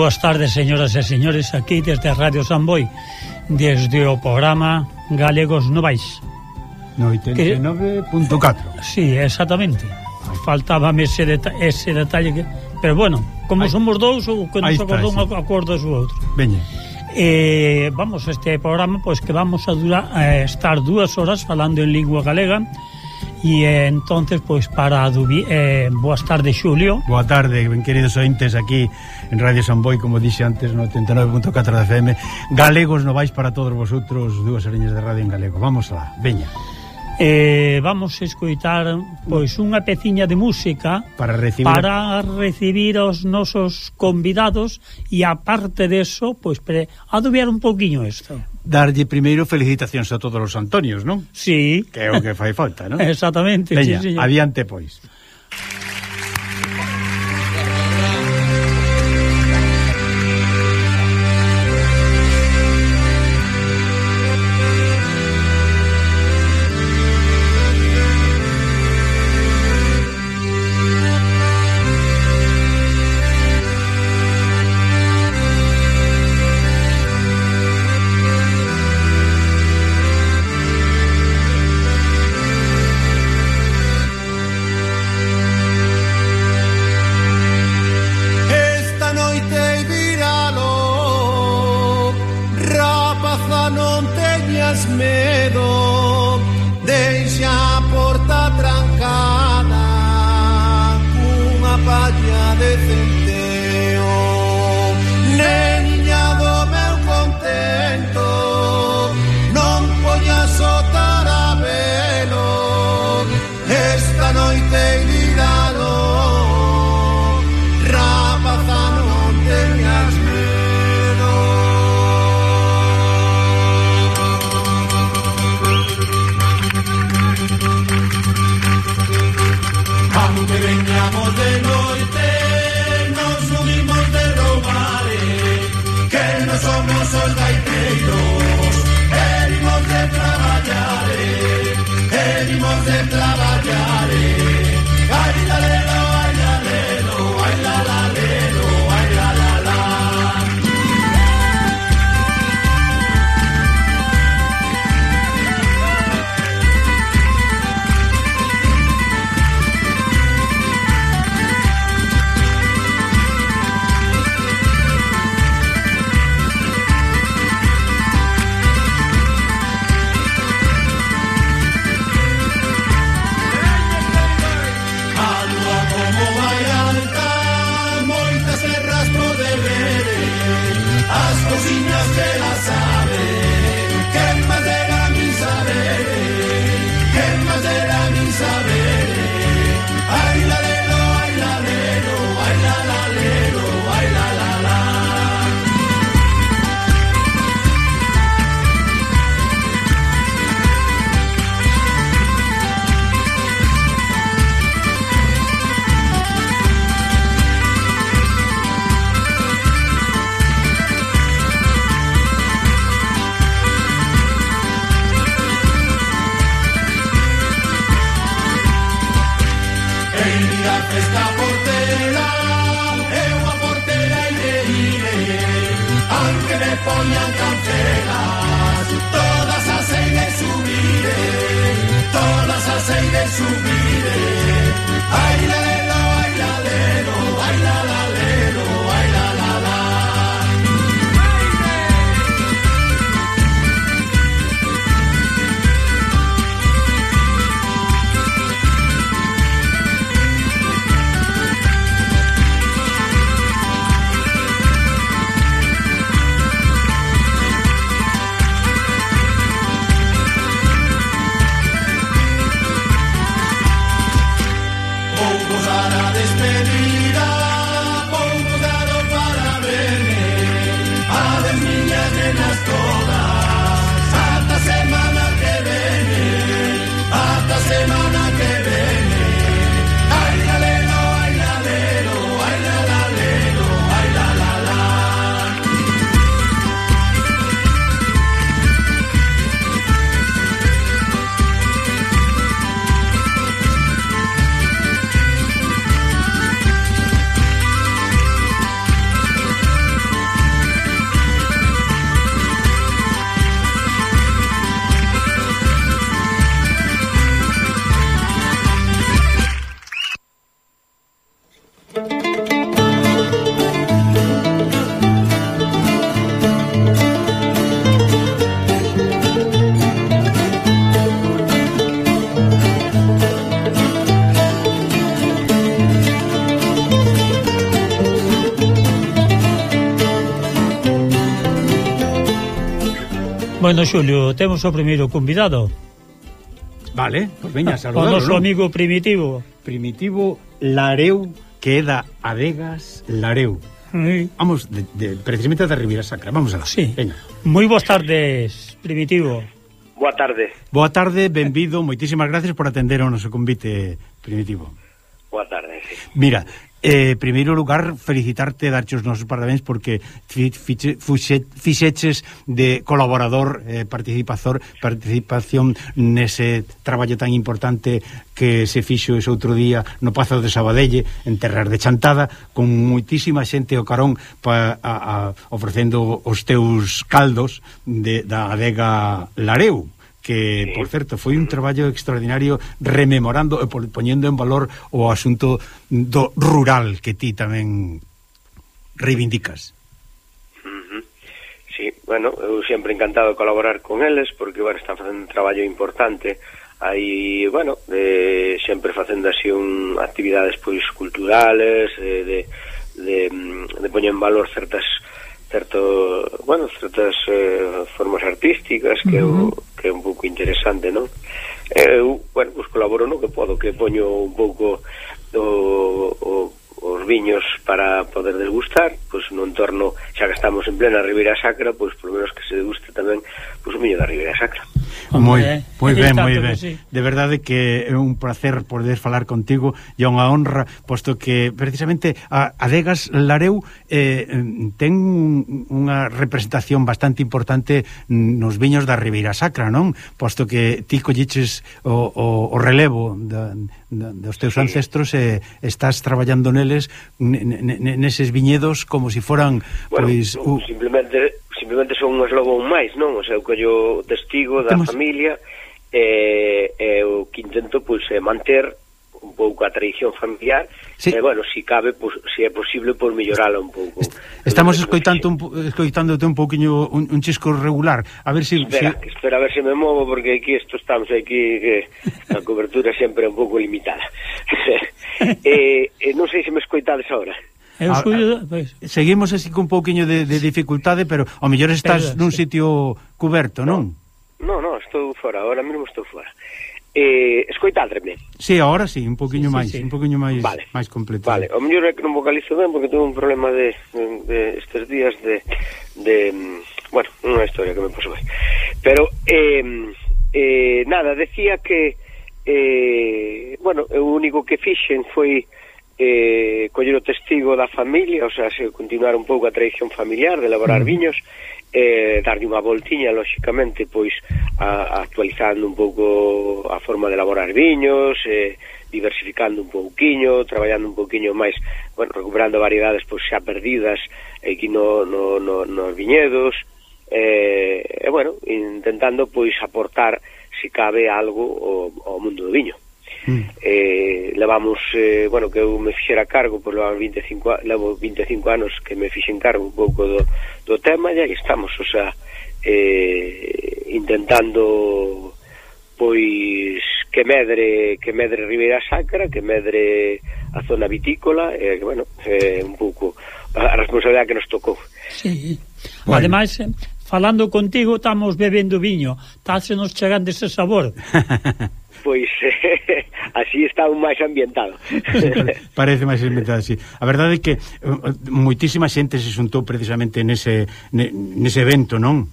boas tardes, señoras e señores, aquí desde Radio Radio Samboy, desde o programa Galegos Novais. No 89.4. Sí, exactamente. Faltábame ese, deta ese detalle, que... pero bueno, como Ahí. somos dous, o que nos acordou un acordo o outro. Veña. Eh, vamos, este programa, pois pues, que vamos a durar, a eh, estar dúas horas falando en lingua galega, E eh, entonces pois para Dubi, eh, boas tardes Xulio. Boa tarde, ben queridos ointes aquí en Radio Samboy, como dixe antes no 89.4 da FM. Galegos no vais para todos vosotros, dúas ariñas de radio en galego. Vamos lá, veña. Eh, vamos escoitar pois unha peciña de música para recibir para recibir os nosos convidados e aparte deso, pois pre, adubiar un pouquiño isto. Darlle primeiro felicitacións a todos os Antonios, non? Sí. Que é o que fai falta, non? Exactamente. Veña, sí, sí, adiante, pois. Bueno, Xulio, temos o primeiro convidado. Vale, pois pues veña, saludalo. O noso amigo Primitivo. Primitivo Lareu, que é da Adegas Lareu. Sí. Vamos, de, de, precisamente da Riviera Sacra, vamos alá. Sí. veña Moi boas tardes, Primitivo. Boa tarde. Boa tarde, benvido, moitísimas gracias por atender ao noso convite, Primitivo. Boa tarde, sí. Mira, Eh, primeiro lugar, felicitarte, darche os nosos parabéns porque fixeches de colaborador, eh, participador, participación nese traballo tan importante que se fixo ese outro día no Pazo de Sabadelle, en Terras de Chantada, con moitísima xente ao carón pa, a, a, ofrecendo os teus caldos de, da adega Lareu que, por certo, foi un traballo extraordinario rememorando e poñendo en valor o asunto do rural que ti tamén reivindicas. Uh. Sí, bueno, eu sempre encantado de colaborar con eles porque, bueno, están facendo un traballo importante aí, bueno, de, sempre facendo así un actividades pois culturales, de, de, de, de poñer en valor certas certo, bueno, certas eh, formas artísticas que, uh -huh. que é un pouco interesante, non? Eh, eu, bueno, pues colaboro no que podo, que poño un pouco o, o, os viños para poder degustar, pois pues, no entorno, xa que estamos en plena Ribeira Sacra, pois pues, por menos que se deguste tamén pois, pues, o viño da Ribeira Sacra moi, moi ben, moi ben. Sí. De verdade que é un placer poder falar contigo e unha honra, posto que precisamente a Adegas Lareu eh, ten un, unha representación bastante importante nos viños da Ribeira Sacra, non? Posto que ti colliches o, o, o relevo da, da, dos teus sí. ancestros e estás traballando neles neses viñedos como se si foran bueno, pois, u... simplemente simplemente son un eslogón máis, non? O sea, eu collo testigo da Temos... familia e, e o que intento pois é manter un pouco a tradición familiar sí. e, bueno, si cabe, pois, se é posible, por mellorala un pouco. Estamos escoitando un, escoitándote un pouquiño un, un chisco regular, a ver se... Si, espera, si... espera a ver se me movo, porque aquí esto estamos aquí, que a cobertura sempre é un pouco limitada. eh, eh e non sei se me escoitades agora. Eu ah, a, ah, pois. Seguimos así con un pouquiño de, de dificultade, pero ao mellor estás pero, nun sí. sitio cuberto, non? Non, non, no, estou fora, agora mesmo estou fora. Eh, escoitádreme. Sí, agora sí, un pouquiño sí, sí, máis, sí. un pouquiño máis vale. máis completo. Vale, o mellor é que non vocalizo ben porque tuve un problema de, de, de estes días de, de bueno, unha historia que me pasou aí. Pero eh, eh, nada, decía que eh, bueno, o único que fixen foi eh, coller o testigo da familia, ou sea, se continuar un pouco a tradición familiar de elaborar mm. viños, eh, darlle unha voltiña, lóxicamente, pois, a, actualizando un pouco a forma de elaborar viños, eh, diversificando un pouquiño, traballando un pouquiño máis, bueno, recuperando variedades pois xa perdidas aquí no, no, no, nos viñedos, eh, e, bueno, intentando, pois, aportar, se cabe, algo ao, ao mundo do viño mm. eh, levamos, eh, bueno, que eu me fixera cargo, pois levo 25, levo 25 anos que me fixen cargo un pouco do, do tema, e aí estamos, o sea, eh, intentando pois que medre que medre Ribeira Sacra, que medre a zona vitícola, e eh, que, bueno, eh, un pouco a responsabilidade que nos tocou. Sí. Bueno. Ademais, eh, falando contigo, estamos bebendo viño, tásenos chegando ese sabor. pois eh, así está un máis ambientado. Parece máis ambientado, sí. A verdade é que eh, moitísima xente se xuntou precisamente nese, nese evento, non?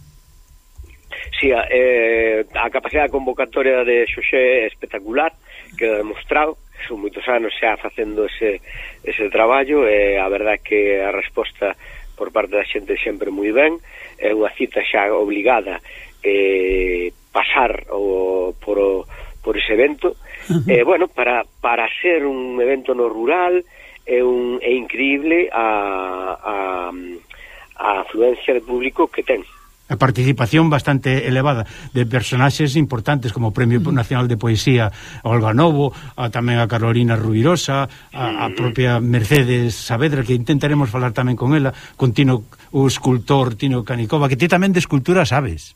Sí, a, eh, a capacidade convocatoria de Xoxé é espectacular, queda demostrado, son moitos anos xa facendo ese, ese traballo, e a verdade é que a resposta por parte da xente sempre moi ben, é unha cita xa obligada eh, pasar o, por, o, por ese evento Eh, bueno, para, para ser un evento no rural é, un, é increíble a, a, a afluencia de público que ten. A participación bastante elevada de personaxes importantes como o Premio. Nacional de Poesía Olga Novo, a, tamén a Carolina Rubirosa, a, a propia Mercedes Saavedra, que intentaremos falar tamén con ela, con Tino, o escultor Tino Canicova, que ti tamén de escultura sabes.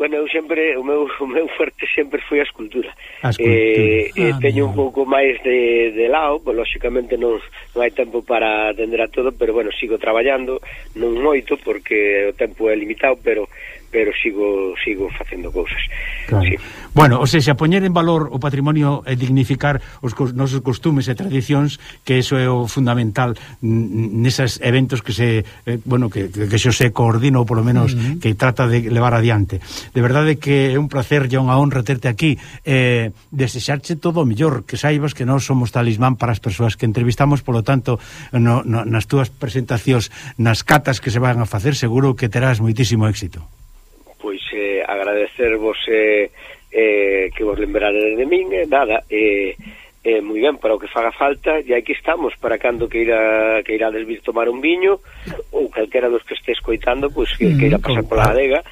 Bueno, eu sempre, o meu, o meu fuerte sempre foi a escultura. A escultura. Eh, eh ah, eh, teño un pouco máis de, de lado, pues, lóxicamente non, non hai tempo para atender a todo, pero bueno, sigo traballando, non moito, porque o tempo é limitado, pero pero sigo sigo facendo cousas. Claro. Sí. Bueno, ou seja, poñer en valor o patrimonio e dignificar os cos, nosos costumes e tradicións, que eso é o fundamental neses eventos que se eh, bueno, que que xo se coordina ou polo menos uh -huh. que trata de levar adiante. De verdade que é un placer e unha honra terte aquí eh desexarche todo o mellor, que saibas que nós somos talismán para as persoas que entrevistamos, polo tanto, no, no, nas túas presentacións, nas catas que se van a facer, seguro que terás moitísimo éxito eh, agradecervos eh, eh, que vos lembrarades de min, eh, nada, eh, eh, moi ben para o que faga falta e aquí estamos para cando que ira, que irá desvir tomar un viño ou calquera dos que este escoitando pois que, mm, que ira pasar pola adega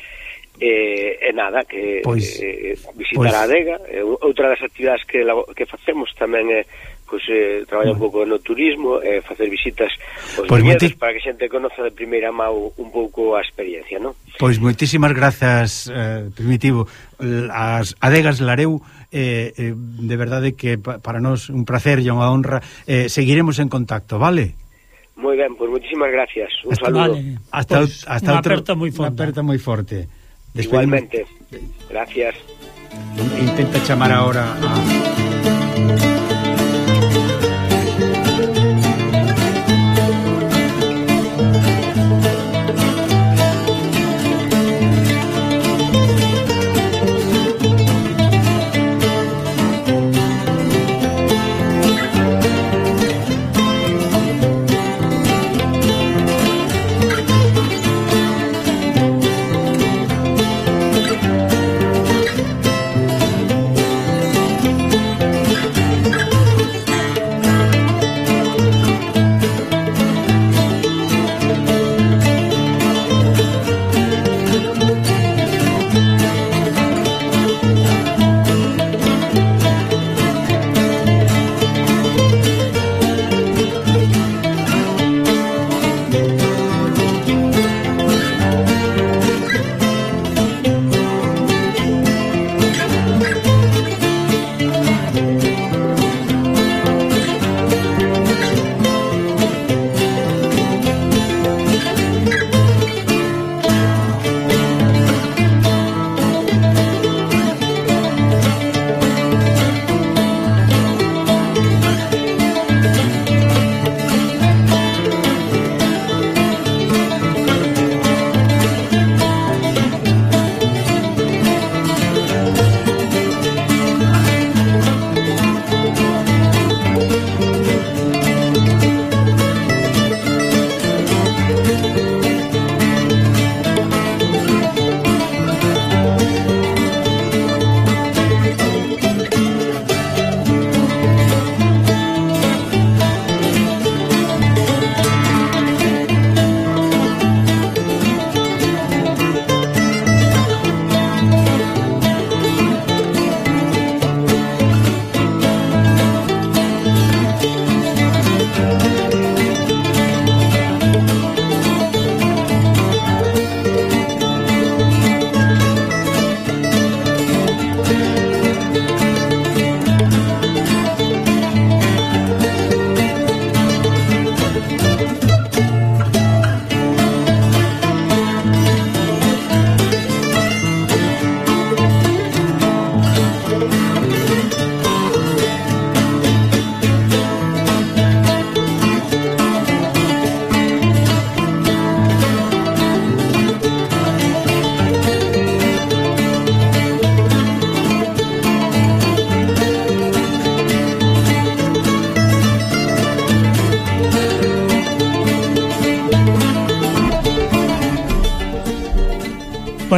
eh, e eh, eh, nada, que pois, eh, visitar pois. a adega eh, outra das actividades que, la, que facemos tamén é eh, pois, eh, traballa un mm. pouco no turismo e eh, facer visitas aos pois viñedos moiti... para que xente conoza de primeira mão un pouco a experiencia, non? Pois moitísimas grazas, eh, Primitivo. As adegas Lareu eh, eh, de verdade que pa, para nós un placer e unha honra. Eh, seguiremos en contacto, vale? Moi ben, pois moitísimas gracias. Un hasta, saludo. Vale. Hasta, pois, pues, hasta unha aperta moi forte. Unha aperta moi forte. Despedimos... Igualmente. Gracias. Intenta chamar agora a...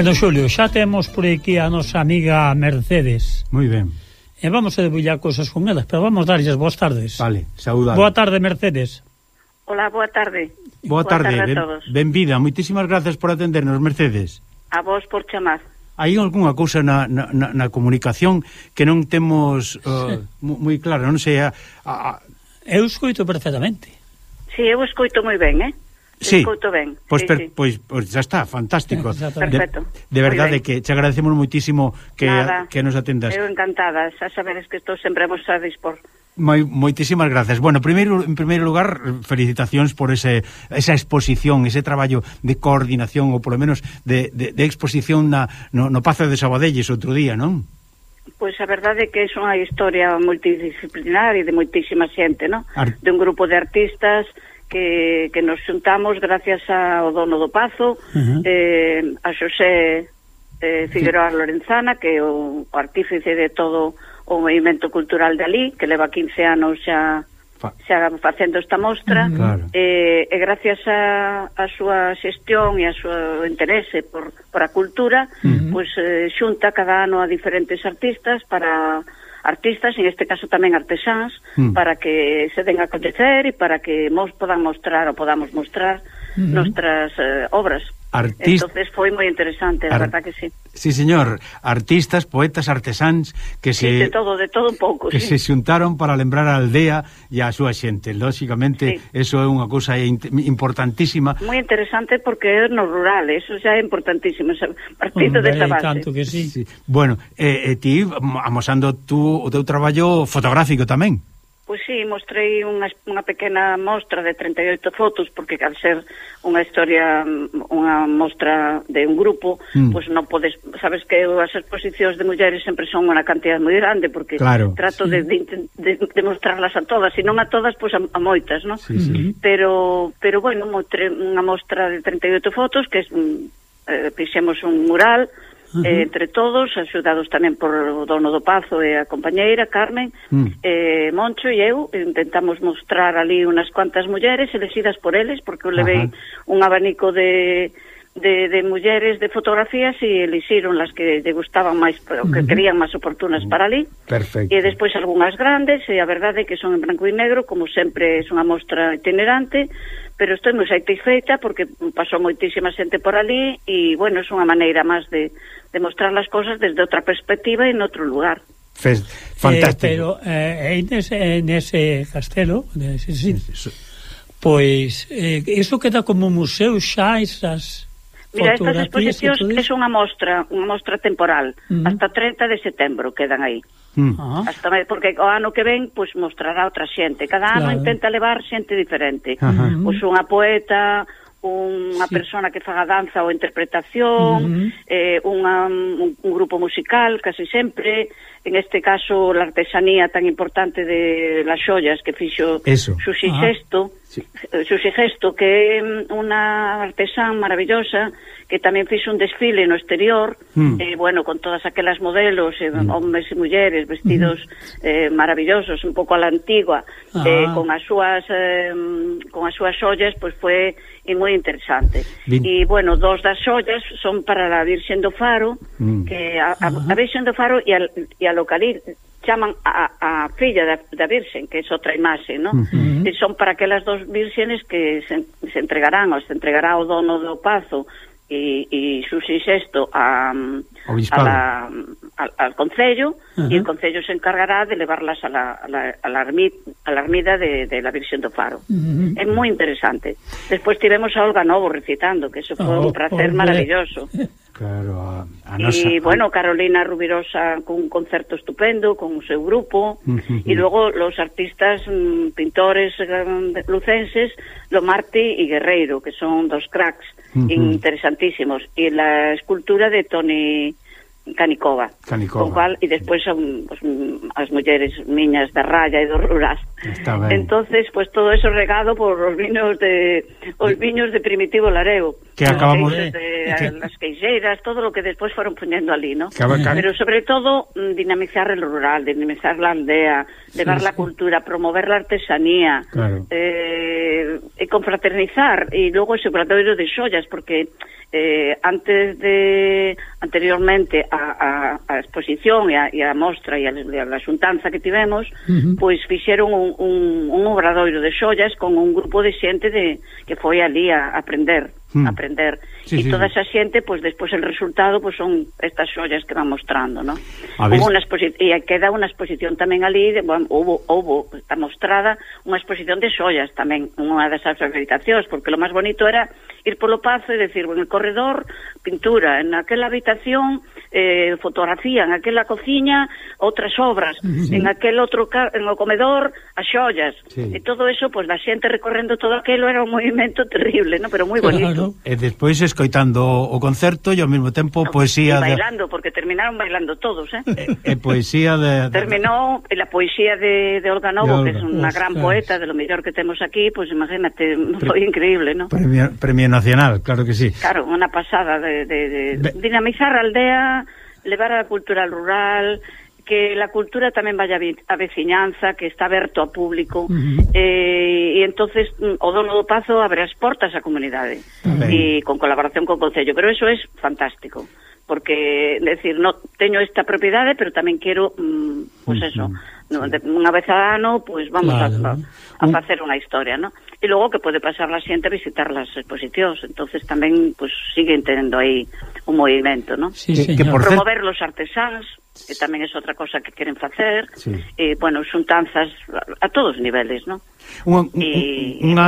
Bueno, Xulio, xa temos por aquí a nosa amiga Mercedes. Moi ben. E vamos a debullar cousas con elas, pero vamos darlles boas tardes. Vale, saudade. Boa tarde, Mercedes. Hola, boa tarde. Boa, boa tarde, tarde a ben, todos. benvida. Moitísimas gracias por atendernos, Mercedes. A vos por chamar. Hai algunha cousa na, na, na comunicación que non temos uh, moi clara, non sei, a, a... Eu escoito perfectamente. Si, sí, eu escoito moi ben, eh? Sí. Escuto ben. Pois, sí, per, sí. pois, pois xa está, fantástico. Perfecto. De, de verdade que che agradecemos muitísimo que, Nada, que nos atendas. Eu encantada, xa saberes que estou sempre a vos a dispor. Moi, moitísimas gracias. Bueno, primeiro, en primeiro lugar, felicitacións por ese, esa exposición, ese traballo de coordinación, ou polo menos de, de, de exposición na, no, no Pazo de Sabadelles outro día, non? Pois a verdade é que é unha historia multidisciplinar e de moitísima xente, non? Ar... De un grupo de artistas, que, que nos xuntamos gracias ao dono do Pazo, uh -huh. eh, a Xosé eh, Figueroa Lorenzana, que é o artífice de todo o movimento cultural de ali, que leva 15 anos xa xa facendo esta mostra claro. e, e gracias a, a súa xestión e a súa interese por, por a cultura uh -huh. pois, pues, eh, xunta cada ano a diferentes artistas para artistas, en este caso tamén artesáns, mm. para que se den a coñecer e para que mos podan mostrar ou podamos mostrar -huh. nostras eh, obras. Artist... Entonces foi moi interesante, a Ar... verdad que sí. Sí, señor, artistas, poetas, artesáns que se sí, de todo, de todo un pouco, que sí. se xuntaron para lembrar a aldea e a súa xente. Lóxicamente, sí. eso é unha cousa importantísima. Moi interesante porque é no rural, eso xa é importantísimo, partindo Hombre, desta base. Tanto que sí. sí. Bueno, eh, eh, ti amosando tú o teu traballo fotográfico tamén. Pois sí, mostrei unha, unha pequena mostra de 38 fotos, porque al ser unha historia, unha mostra de un grupo, mm. pois non podes, sabes que as exposicións de mulleres sempre son unha cantidad moi grande, porque claro, trato sí. de, de, de, de mostrarlas a todas, e non a todas, pois a, a moitas, non? Sí, sí. Mm-hmm. Pero, pero bueno, mostrei unha mostra de 38 fotos, que mm, eh, fixemos un mural, -huh. eh, entre todos, axudados tamén por o dono do Pazo e a compañeira Carmen, uh -huh. eh, Moncho e eu intentamos mostrar ali unas cuantas mulleres elegidas por eles, porque eu levei uh -huh. un abanico de de, de mulleres de fotografías e elixiron las que lle gustaban máis, o que querían máis oportunas para ali. Perfecto. E despois algunhas grandes, e a verdade é que son en branco e negro, como sempre é unha mostra itinerante, pero estou moi satisfeita porque pasou moitísima xente por ali e, bueno, é unha maneira máis de, de mostrar as cosas desde outra perspectiva e en outro lugar. Fes, eh, fantástico. Eh, pero eh, en ese castelo, nese sitio, pois eh, iso queda como museo xa esas Mira, estas exposicións é unha mostra, unha mostra temporal, uh -huh. hasta 30 de setembro quedan aí. Uh -huh. Hasta porque o ano que ven pois mostrará outra xente. Cada ano claro. intenta levar xente diferente. Uh -huh. Pois unha poeta, unha sí. persona que faga danza ou interpretación, uh eh, unha, un, un grupo musical, casi sempre, en este caso la artesanía tan importante de las xollas que fixo Eso. Susi ah. Gesto, sí. Eh, Susi Gesto, que é mm, unha artesán maravillosa, que tamén fixo un desfile no exterior, mm. eh, bueno, con todas aquelas modelos, eh, mm. hombres e mulleres vestidos mm. eh, maravillosos, un pouco a la antigua, ah. eh, con as súas eh, con as súas xollas, pois pues, foi é moi interesante. Vin... E, bueno, dos das xollas son para a Virxen do Faro, mm. que a, a, a Virxen do Faro e a, e a localidade chaman a, a filla da, da Virxen, que é outra imaxe, non? Uh. Mm-hmm. Mm-hmm. E son para aquelas dos virxenes que se, se entregarán, ou se entregará o dono do Pazo e, e Susi Sexto a, a, la, al, al Concello uh -huh. e o Concello se encargará de levarlas a la, a la, a la, ermid, a la ermida de, de la Virxen do Faro. Uh -huh. É moi interesante. Despois tivemos a Olga Novo recitando, que eso foi oh, un placer oh, maravilloso. Claro, a, a nosa... E, bueno, Carolina Rubirosa con un concerto estupendo, con o seu grupo, uh -huh. e logo los artistas, mm, pintores lucenses, Lomarti e Guerreiro, que son dos cracks uh -huh. interesantísimos. E la escultura de Tony... Canicova. Canicova. Con cual, e despois son pues, as mulleres miñas da raya e do rural. Está ben. Entonces, pues todo eso regado por os viños de os viños de primitivo lareo. Que acabamos de, de que... as queixeiras, todo lo que despois foron poniendo ali, ¿no? Que... Pero sobre todo mm, dinamizar el rural, dinamizar la aldea, llevar sí, la sí. cultura, promover la artesanía, claro. eh, e confraternizar e logo ese obradoiro de xollas porque eh, antes de anteriormente a, a, a exposición e a, e a mostra e a, e a, a xuntanza que tivemos uh -huh. pois fixeron un, un, un obradoiro de xollas con un grupo de xente de, que foi ali a aprender hmm. aprender. Sí, e sí, toda sí. esa xente, pois despois el resultado pois son estas xollas que van mostrando, ¿no? Hubo exposición e queda unha exposición tamén ali, de, bueno, houve, houve está mostrada unha exposición de xollas tamén, unha das habitacións, porque lo máis bonito era ir polo pazo e decir, en el corredor, pintura, en aquela habitación, eh, fotografía, en aquela cociña, outras obras, sí. en aquel outro en o comedor, as xollas. Sí. E todo eso, pois, pues, da xente recorrendo todo aquilo era un movimento terrible, ¿no? pero moi bonito. Claro. E despois escoitando o concerto e ao mesmo tempo no, poesía... E bailando, de... porque terminaron bailando todos, eh? E, e poesía de... Terminou la poesía de, de Olga Novo, de Olga. que é unha gran poeta, de lo mellor que temos aquí, pois pues, imagínate, foi increíble, ¿no? Premio, premio nacional, claro que sí. Claro, unha pasada de, de, de Be... dinamizar a aldea, levar a cultura rural, que la cultura tamén vaya a veciñanza, que está aberto ao público, uh -huh. eh, e entonces mm, o dono do Pazo abre as portas á comunidade, e con colaboración con o Concello, pero eso é es fantástico porque decir, no teño esta propiedade, pero tamén quero, mm, pois pues eso, uh -huh no, de, unha vez a ano, pois vamos claro. a, a facer unha historia, non? E logo que pode pasar la xente a visitar las exposicións, entonces tamén pois siguen tendo aí un movimento, non? Sí, que, que por promover los artesáns, que tamén é outra cosa que queren facer, sí. e bueno, xuntanzas a, a todos os niveles, non? Unha, unha,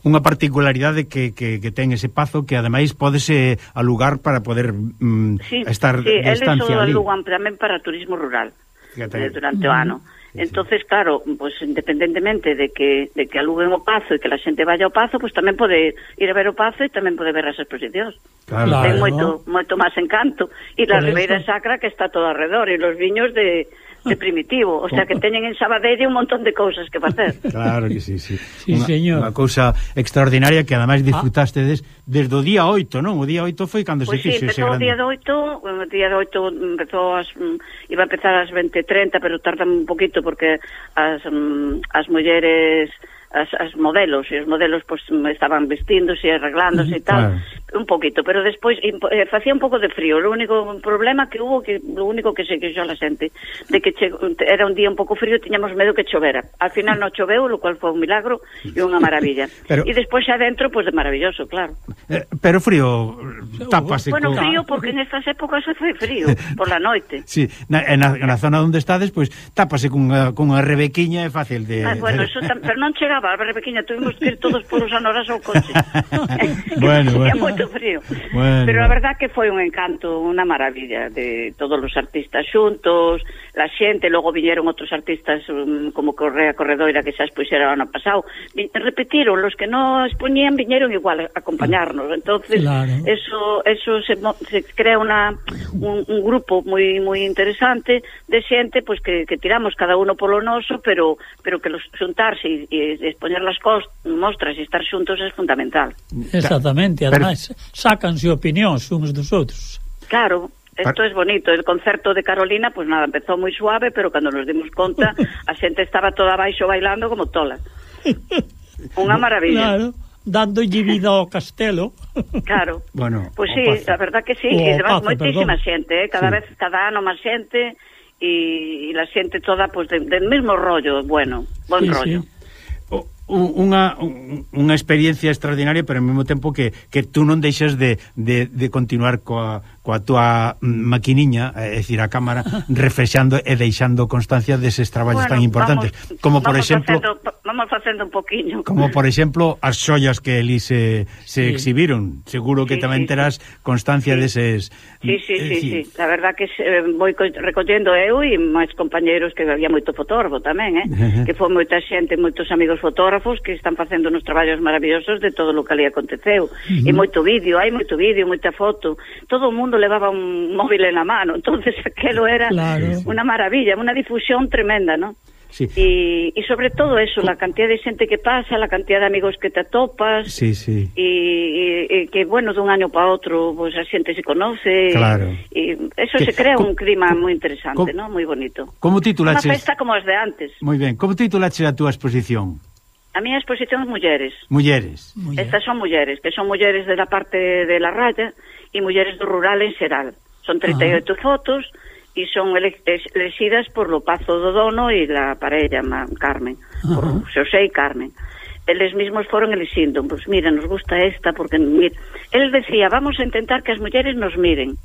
unha particularidade que, que, que ten ese pazo que ademais podese alugar para poder mm, sí, estar sí, de estancia ali. Alugan tamén para turismo rural eh, durante o ano. Entonces, claro, pues independentemente de que, de que aluguen o Pazo e que a xente vaya ao Pazo, pues tamén pode ir a ver o Pazo e tamén pode ver as exposicións. Claro, Ten moito, ¿no? moito máis encanto. E la Ribeira Sacra que está todo alrededor, e los viños de, de primitivo, o sea que teñen en Sabadell un montón de cousas que facer. Claro que sí, sí. sí una, señor. Unha cousa extraordinaria que ademais ah. disfrutaste des, desde o día 8, non? O día 8 foi cando pues se fixo sí, ese grande. o día 8, o día 8 empezou as, mm, iba a empezar ás 20:30, pero tardan un poquito porque as, mm, as mulleres as, as modelos e os modelos pois, estaban vestíndose e arreglándose e tal claro. un poquito, pero despois eh, facía un pouco de frío, o único problema que hubo que o único que se queixou a xente de que che, era un día un pouco frío tiñamos medo que chovera, al final non choveu lo cual foi un milagro e unha maravilla. Pero, e despois xa dentro, pois pues, de maravilloso, claro. Eh, pero frío tapase bueno, co... frío porque en estas épocas foi frío, por la noite. Sí, na, na, na zona onde estades, pois pues, tapase cunha, cunha rebequiña é fácil de... Ah, bueno, eso tam, pero non chega Bárbara pequena tuvimos que ir todos por os anoras ao coche. bueno, bueno. É moito frío. Bueno. Pero a verdad que foi un encanto, unha maravilla de todos os artistas xuntos, la xente, logo viñeron outros artistas um, como Correa Corredoira que xa expuxera o ano pasado, repetiron, los que non expoñían viñeron igual a acompañarnos, entonces claro. eso, eso se, se crea una, un, un grupo moi moi interesante de xente pois pues, que, que tiramos cada uno polo noso, pero pero que los xuntarse e, e expoñer las cos, mostras e estar xuntos é fundamental. Exactamente, ademais, sacanse opinións uns dos outros. Claro, Esto es bonito, el concerto de Carolina, pues nada, empezó muy suave, pero cando nos dimos conta, a xente estaba toda baixo bailando como tola. Unha maravilla. Claro, dándolle vida ao castelo. Claro. Bueno, pues sí, pase. a verdad que sí, o e demás moitísima xente, eh, cada sí. vez cada ano máis xente e, e la xente toda pues, de, del mesmo rollo, bueno, buen sí, rollo. Sí unha, unha experiencia extraordinaria pero ao mesmo tempo que, que tú non deixas de, de, de continuar coa, coa túa maquiniña é dicir, a cámara reflexando e deixando constancia deses traballos bueno, tan importantes. vamos, como por vamos exemplo facendo vamos facendo un poquinho. Como, por exemplo, as xollas que ali se, se sí. exhibiron. Seguro que sí, tamén sí, terás constancia sí. deses... Sí, sí, eh, sí, sí, sí. La verdad que eh, moi recollendo eu e máis compañeros que había moito fotógrafo tamén, eh? que foi moita xente, moitos amigos fotógrafos que están facendo uns traballos maravillosos de todo o que ali aconteceu. Uh -huh. E moito vídeo, hai moito vídeo, moita foto. Todo o mundo levaba un móvil en la mano, entonces aquelo era claro. unha maravilla, unha difusión tremenda, ¿no? Sí. E, e sobre todo eso, la cantidad de xente que pasa, la cantidad de amigos que te atopas, sí, sí. E, e, e que, bueno, dun año para outro, pues, a xente se conoce, claro. e, eso que, se crea co, un clima moi interesante, co, no? moi bonito. Como titulaches? Unha festa como as de antes. Moi ben, como titulaches a túa exposición? A miña exposición é mulleres. Mulleres. Estas son mulleres, que son mulleres de la parte de la raya e mulleres do rural en xeral. Son 38 ah. fotos, e son elexidas por lo pazo do Dono e la parella Carmen, por Xosé e Carmen. Eles mesmos foron elixindo, pois pues, mira, nos gusta esta, porque mira, el decía, vamos a intentar que as mulleres nos miren.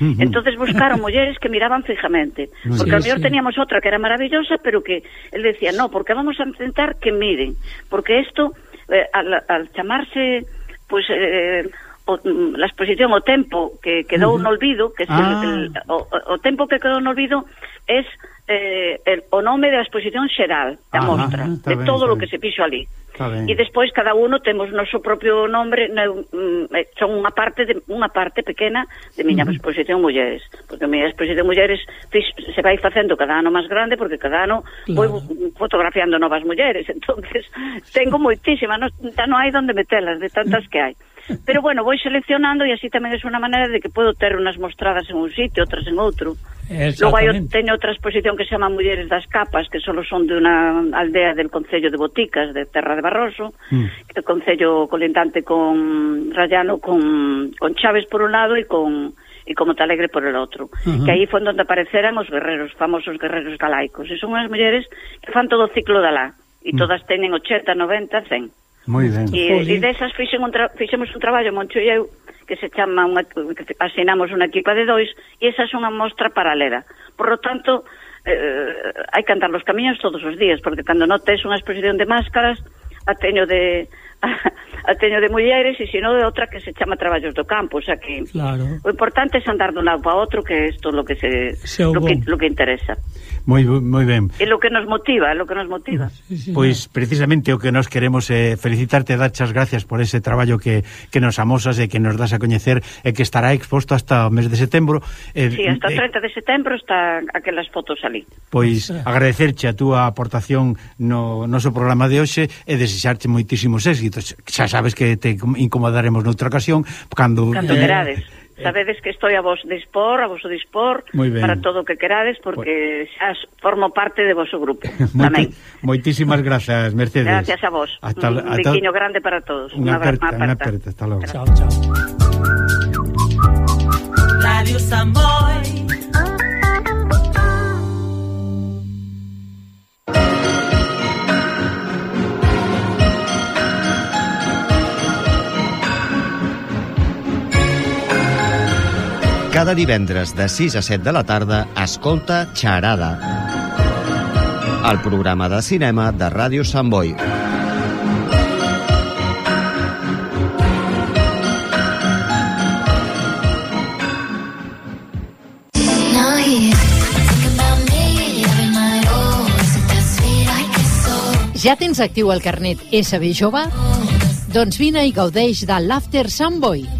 Entonces buscaron mulleres que miraban fijamente, porque sí, a mellor sí. teníamos outra que era maravillosa, pero que el decía, no, porque vamos a intentar que miren, porque isto, eh, al, al chamarse, pues, eh, o, mm, la exposición o tempo que quedou uh -huh. no olvido, que ah. el, el, o, o tempo que quedou no olvido es eh, el, o nome da exposición xeral da ah, mostra, ah, de ben, todo o que se fixo ali. E despois cada uno temos noso propio nombre, no, mm, eh, son unha parte de unha parte pequena de miña uh -huh. exposición mulleres, porque a miña exposición mulleres fix, se vai facendo cada ano máis grande porque cada ano claro. vou fotografiando novas mulleres, entonces tengo moitísimas, non, non hai onde metelas de tantas que hai. Pero bueno, vou seleccionando e así tamén é unha maneira de que podo ter unas mostradas en un sitio, outras en outro. Logo hai, teño outra exposición que se chama Mulleres das Capas, que solo son de unha aldea del Concello de Boticas, de Terra de Barroso, mm. el Concello colindante con Rayano, con, con Chaves por un lado e con e como Talegre por el outro. Uh -huh. Que aí foi onde apareceran os guerreros, famosos guerreros galaicos. E son unhas mulleres que fan todo o ciclo da lá. E mm. todas teñen 80, 90, 100. Moi ben. E, pois e desas fixen un tra, fixemos un traballo, Moncho e eu, que se chama, unha, que asinamos unha equipa de dois, e esa é unha mostra paralela. Por lo tanto, eh, hai que andar los camiños todos os días, porque cando non tes unha exposición de máscaras, a teño de a teño de mulleres e sino de outra que se chama traballos do campo, o sea que claro. o importante é andar dun lado para outro, que isto é lo que se, se lo, que, lo que interesa. Moi moi ben. É lo que nos motiva, é lo que nos motiva. Sí, sí, pois pues, precisamente o que nos queremos é eh, felicitarte e darchas gracias por ese traballo que, que nos amosas e que nos das a coñecer e que estará exposto hasta o mes de setembro. Eh, sí, hasta eh, o 30 de setembro está aquelas fotos ali. Pois agradecerche a túa aportación no noso programa de hoxe e desexarte moitísimos éxitos poquito, xa sabes que te incomodaremos noutra ocasión cando cando eh, querades eh, Sabedes que estou a vos dispor, a voso dispor para todo o que querades porque pues... xa formo parte de vosso grupo. Tamén. Moitísimas grazas, Mercedes. Gracias a vos. Hasta, un hasta... pequeño grande para todos. Unha aperta, unha aperta. Hasta logo. Chao, chao. Radio Samboy. Cada divendres de 6 a 7 de la tarda, escolta Xarada. El programa de cinema de Ràdio Sant Boi. Ja tens actiu el carnet SB Jove? Doncs vine i gaudeix de l'After Sunboy.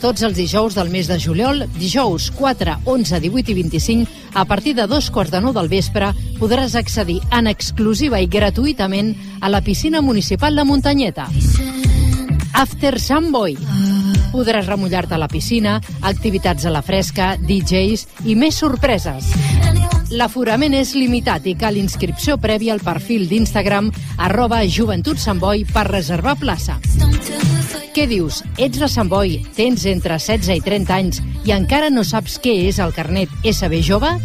Tots els dijous del mes de juliol, dijous 4, 11, 18 i 25, a partir de dos quarts de nou del vespre, podràs accedir en exclusiva i gratuïtament a la piscina municipal de Muntanyeta. After Sunboy. Podràs remullar-te a la piscina, activitats a la fresca, DJs i més sorpreses. L'aforament és limitat i cal inscripció prèvia al perfil d'Instagram arroba Joventut Sant Boi per reservar plaça. Què dius? Ets de Sant Boi, tens entre 16 i 30 anys i encara no saps què és el carnet SB Jove?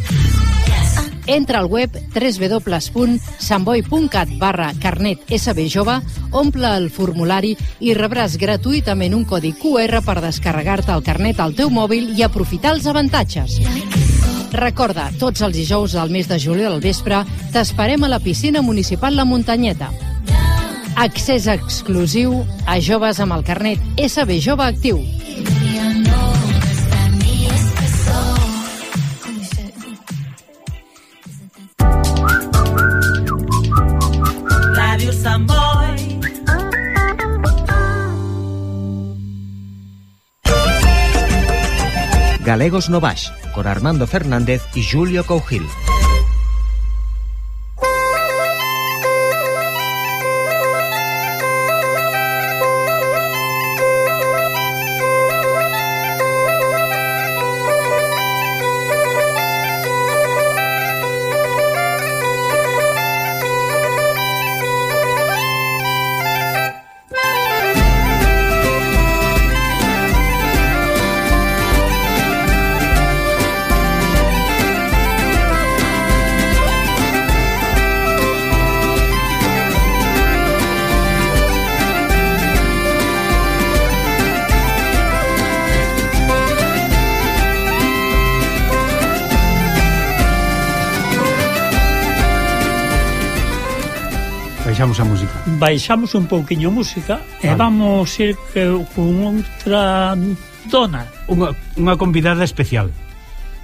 Entra al web www.santboi.cat barra carnet SB Jove, omple el formulari i rebràs gratuïtament un codi QR per descarregar-te el carnet al teu mòbil i aprofitar els avantatges. Recorda, tots els dijous del mes de juliol al vespre t'esperem a la piscina municipal La Muntanyeta. Accés exclusiu a joves amb el carnet SB Jove Actiu. Galegos no Baix, con Armando Fernández e Julio Cougil. baixamos un pouquiño música e vamos ir que, con outra dona. Unha, unha convidada especial.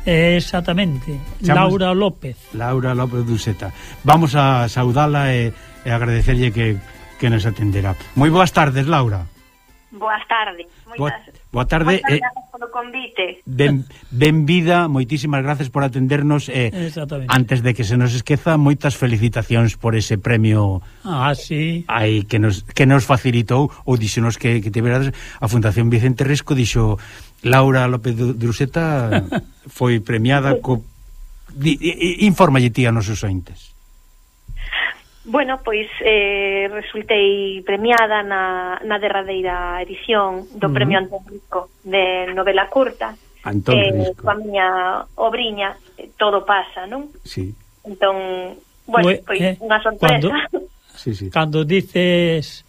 Exactamente, Chamos, Laura López. Laura López Duseta. Vamos a saudala e, e agradecerlle que, que nos atenderá. Moi boas tardes, Laura. Boas tardes. Moitas, boa, boa tarde. Moitas gracias eh, polo convite. Ben, benvida, moitísimas gracias por atendernos. Eh, antes de que se nos esqueza, moitas felicitacións por ese premio ah, sí. aí que nos, que nos facilitou, ou dixenos que, que tiverades, a Fundación Vicente Risco dixo Laura López Druseta foi premiada co... Di, informalle ti a nosos ointes. Bueno, pois eh, resultei premiada na, na derradeira edición do uh -huh. Premio Antón Rico de novela curta. Antón eh, Risco. Coa miña obriña, eh, todo pasa, non? Sí. Entón, bueno, Ue, pois eh, unha sorpresa. Cando, sí, sí. cando dices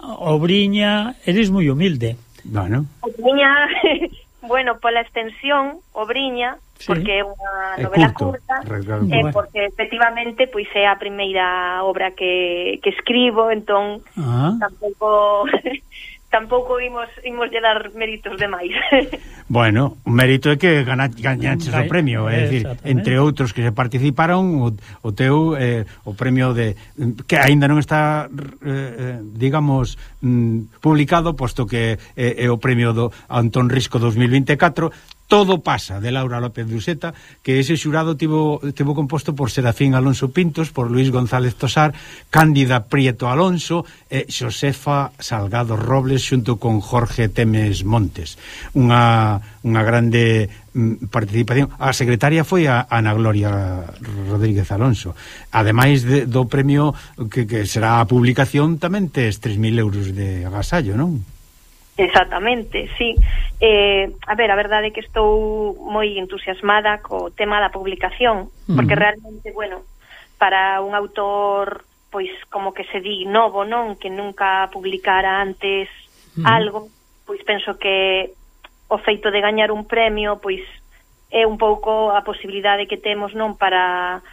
obriña, eres moi humilde. Bueno. Obriña Bueno, pola extensión, Obriña, sí. porque é unha novela curto, curta, claro, eh, bueno. porque efectivamente pois é a primeira obra que, que escribo, entón ah. tampouco tampouco imos imos lle dar méritos demais. bueno, o mérito é que gana, gañaches o premio, é dicir, entre outros que se participaron, o, o teu eh, o premio de que aínda non está eh, eh digamos mm, publicado, posto que é, é o premio do Antón Risco 2024, Todo pasa de Laura López Duseta, que ese xurado tivo, tivo composto por Serafín Alonso Pintos, por Luis González Tosar, Cándida Prieto Alonso e Xosefa Salgado Robles xunto con Jorge Temes Montes. Unha, unha grande mm, participación. A secretaria foi a Ana Gloria Rodríguez Alonso. Ademais de, do premio que, que será a publicación, tamén tes 3.000 euros de agasallo, non? Exactamente, sí. Eh, a ver, a verdade é que estou moi entusiasmada co tema da publicación, mm. porque realmente, bueno, para un autor pois como que se di novo, non, que nunca publicara antes mm. algo, pois penso que o feito de gañar un premio, pois é un pouco a posibilidade que temos, non, para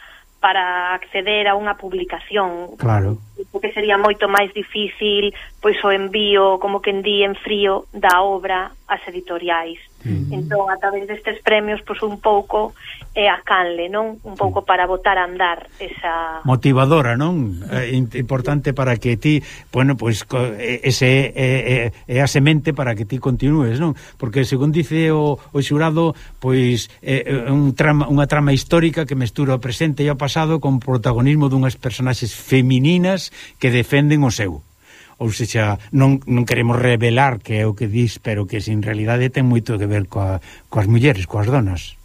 para acceder a unha publicación. Claro. Porque sería moito máis difícil pois o envío, como que en dí en frío, da obra ás editoriais. Mm. Entón, a través destes premios, pois un pouco é a canle, non? Un pouco para botar a andar esa... Motivadora, non? Eh, é importante para que ti, bueno, pois ese é, é, é a semente para que ti continúes, non? Porque según dice o, o xurado, pois é un trama, unha trama histórica que mestura o presente e o pasado con protagonismo dunhas personaxes femininas que defenden o seu ou seja, non, non queremos revelar que é o que dis, pero que sin realidade ten moito que ver coa, coas mulleres, coas donas.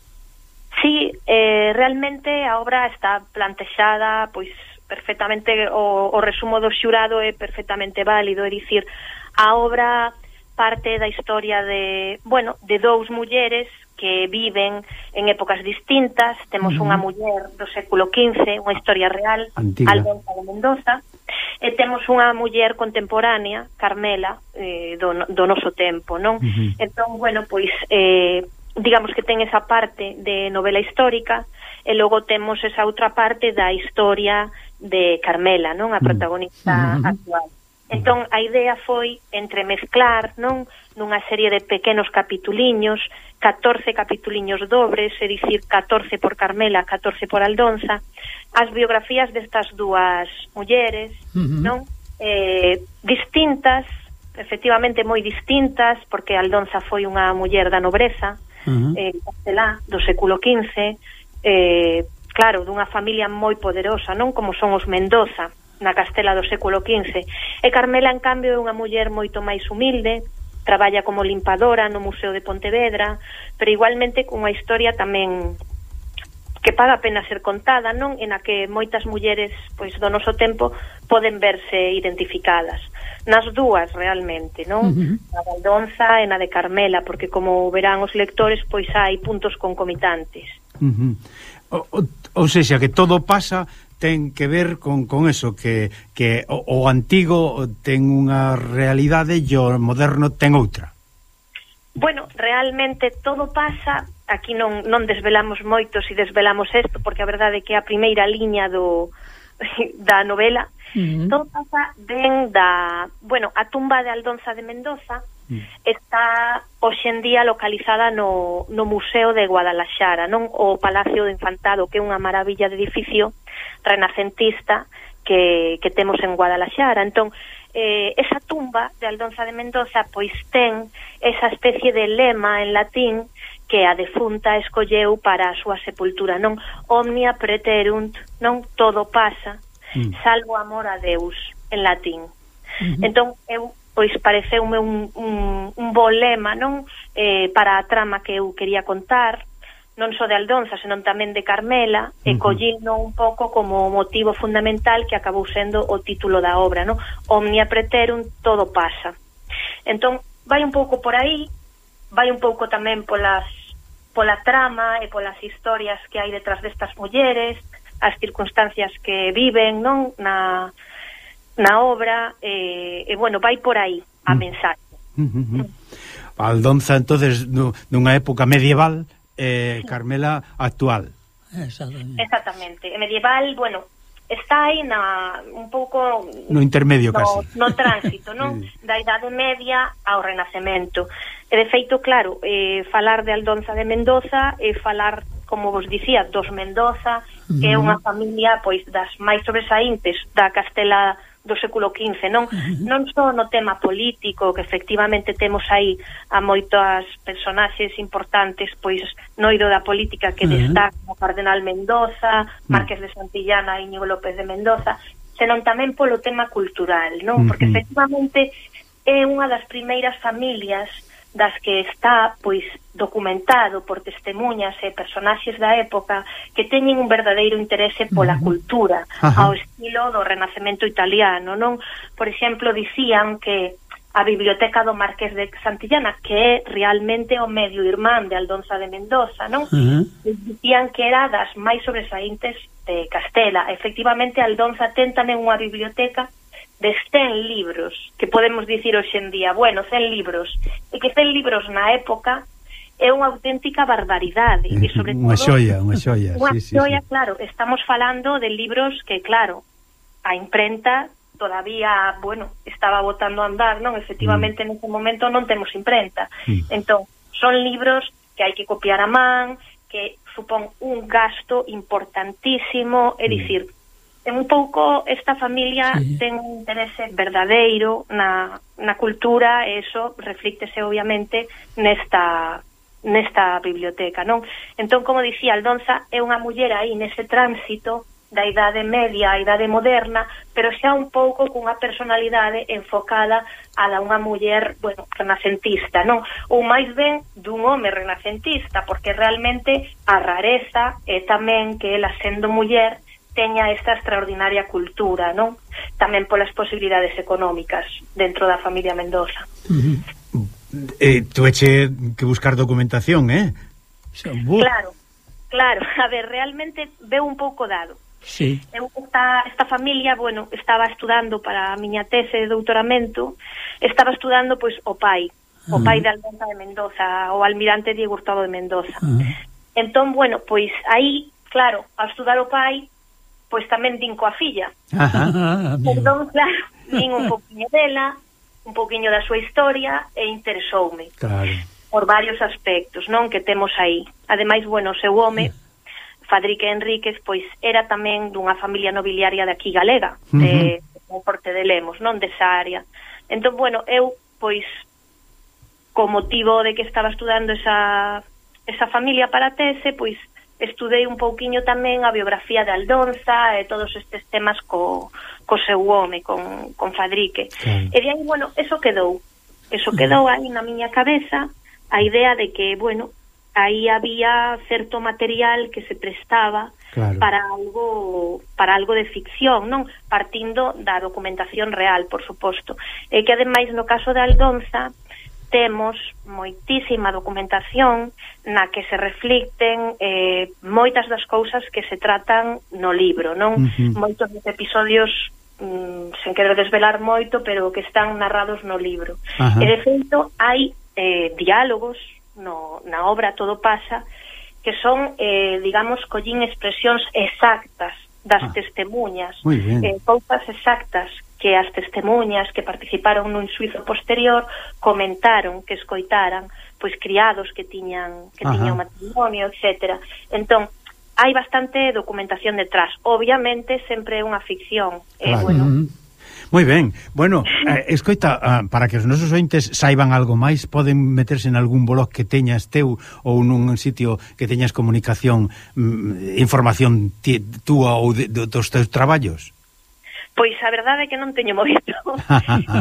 Sí, eh, realmente a obra está plantexada pois perfectamente o, o resumo do xurado é perfectamente válido, é dicir, a obra parte da historia de, bueno, de dous mulleres que viven en épocas distintas. Temos uh -huh. unha muller do século XV, unha historia real, Antiga. Alberta de Mendoza, e temos unha muller contemporánea, Carmela, eh, do, do noso tempo, non? Uh -huh. Entón, bueno, pois, eh, digamos que ten esa parte de novela histórica, e logo temos esa outra parte da historia de Carmela, non? A protagonista uh -huh. actual. Entón, a idea foi entremezclar, non? nunha serie de pequenos capituliños, 14 capituliños dobres, é dicir, 14 por Carmela, 14 por Aldonza, as biografías destas dúas mulleres, uh -huh. non? Eh, distintas, efectivamente moi distintas, porque Aldonza foi unha muller da nobreza, uh -huh. eh, castelá, do século XV, eh, claro, dunha familia moi poderosa, non como son os Mendoza, na Castela do século XV. E Carmela, en cambio, é unha muller moito máis humilde, traballa como limpadora no Museo de Pontevedra, pero igualmente cunha historia tamén que paga a pena ser contada, non? En a que moitas mulleres pois do noso tempo poden verse identificadas. Nas dúas realmente, non? Uh -huh. Na Valdonza e na de Carmela, porque como verán os lectores, pois hai puntos concomitantes. Uh -huh. o, o, ou seja, que todo pasa ten que ver con, con eso que, que o, o antigo ten unha realidade e o moderno ten outra Bueno, realmente todo pasa aquí non, non desvelamos moito se si desvelamos isto porque a verdade é que a primeira liña do da novela uh -huh. todo pasa ben da bueno, a tumba de Aldonza de Mendoza Mm. está hoxendía localizada no, no Museo de Guadalaxara, non o Palacio do Infantado, que é unha maravilla de edificio renacentista que, que temos en Guadalaxara. Entón, eh, esa tumba de Aldonza de Mendoza pois ten esa especie de lema en latín que a defunta escolleu para a súa sepultura, non? Omnia preterunt, non todo pasa, mm. salvo amor a Deus, en latín. Uh -huh. Entón, eu pois pareceume un, un, un bo lema non? Eh, para a trama que eu quería contar non só de Aldonza, senón tamén de Carmela, e collino un pouco como motivo fundamental que acabou sendo o título da obra, non? Omnia preterum, todo pasa. Entón, vai un pouco por aí, vai un pouco tamén polas pola trama e polas historias que hai detrás destas mulleres, as circunstancias que viven, non, na na obra e, e bueno, vai por aí a mm. mensaxe. Mm-hmm. Uh -huh. Aldonza entonces nunha época medieval eh, Carmela actual. Exactamente. Exactamente. Medieval, bueno, está aí na un pouco no intermedio no, casi. No tránsito, non? sí. Da Idade Media ao Renacemento. E de feito, claro, eh, falar de Aldonza de Mendoza e eh, falar como vos dicía, dos Mendoza, que é mm-hmm. unha familia pois das máis sobresaíntes da Castela do século XV, non? Non só no tema político, que efectivamente temos aí a moitas personaxes importantes, pois noido da política que destaca o Cardenal Mendoza, Marqués de Santillana e Íñigo López de Mendoza, senón tamén polo tema cultural, non? Porque efectivamente é unha das primeiras familias das que está pois documentado por testemunhas e personaxes da época que teñen un verdadeiro interese pola cultura, Ajá. ao estilo do Renacemento italiano, non? Por exemplo, dicían que a biblioteca do Marqués de Santillana, que é realmente o medio irmán de Aldonza de Mendoza, non? Uh. Dicían que era das máis sobresaíntes de Castela. Efectivamente, Aldonza ten tamén unha biblioteca de 100 libros, que podemos dicir hoxe en día, bueno, 100 libros, e que 100 libros na época é unha auténtica barbaridade e sobre todo unha xoia, unha xoia, unha sí, xoia, sí, sí. claro, estamos falando de libros que claro, a imprenta todavía, bueno, estaba botando a andar, non? Efectivamente mm. nese momento non temos imprenta. Mm. Entón, son libros que hai que copiar a man, que supón un gasto importantísimo, é mm. dicir, en un pouco esta familia sí. ten un interese verdadeiro na, na cultura e eso reflíctese obviamente nesta nesta biblioteca, non? Entón, como dicía, Aldonza é unha muller aí nese tránsito da idade media á idade moderna, pero xa un pouco cunha personalidade enfocada a da unha muller, bueno, renacentista, non? Ou máis ben dun home renacentista, porque realmente a rareza é tamén que ela sendo muller teña esta extraordinaria cultura, non? Tamén polas posibilidades económicas dentro da familia Mendoza. Uh -huh eh, tuveche que buscar documentación, eh? Claro, claro. A ver, realmente veu un pouco dado. Sí. Eu esta, esta familia, bueno, estaba estudando para a miña tese de doutoramento, estaba estudando pois o pai, o pai de Alberta de Mendoza, o almirante Diego Hurtado de Mendoza. Uh -huh. Entón, bueno, pois aí, claro, a estudar o pai, pois tamén din coa filla. Ajá, entón, claro, din un poquinho dela, un poquinho da súa historia e interesoume. Claro. Por varios aspectos, non que temos aí. Ademais, bueno, o seu home, mm. Fadrique Enríquez, pois era tamén dunha familia nobiliaria de aquí galega, uh -huh. de, de Porte de Lemos, non desa área. Entón, bueno, eu, pois, co motivo de que estaba estudando esa, esa familia para tese, pois estudei un pouquiño tamén a biografía de Aldonza e todos estes temas co, co seu home, con, con Fadrique. Claro. E de aí, bueno, eso quedou. Eso quedou aí na miña cabeza a idea de que, bueno, aí había certo material que se prestaba claro. para algo para algo de ficción, non? Partindo da documentación real, por suposto. E que ademais no caso de Aldonza temos moitísima documentación na que se reflicten eh, moitas das cousas que se tratan no libro, non? Uh -huh. Moitos dos episodios mm, sen querer desvelar moito, pero que están narrados no libro. Uh -huh. E de feito hai eh, diálogos no, na obra Todo pasa que son, eh, digamos, collín expresións exactas das ah, testemunhas, eh, cousas exactas que as testemunhas que participaron nun suizo posterior comentaron que escoitaran pois criados que tiñan que Ajá. tiñan matrimonio, etcétera. Entón, hai bastante documentación detrás. Obviamente sempre é unha ficción, eh, claro. eh, bueno. Mm -hmm. Moi ben, bueno, eh, escoita, ah, para que os nosos ointes saiban algo máis, poden meterse en algún blog que teñas teu ou nun sitio que teñas comunicación, mm, información tía, túa ou de, dos teus traballos? Pois a verdade é que non teño moito.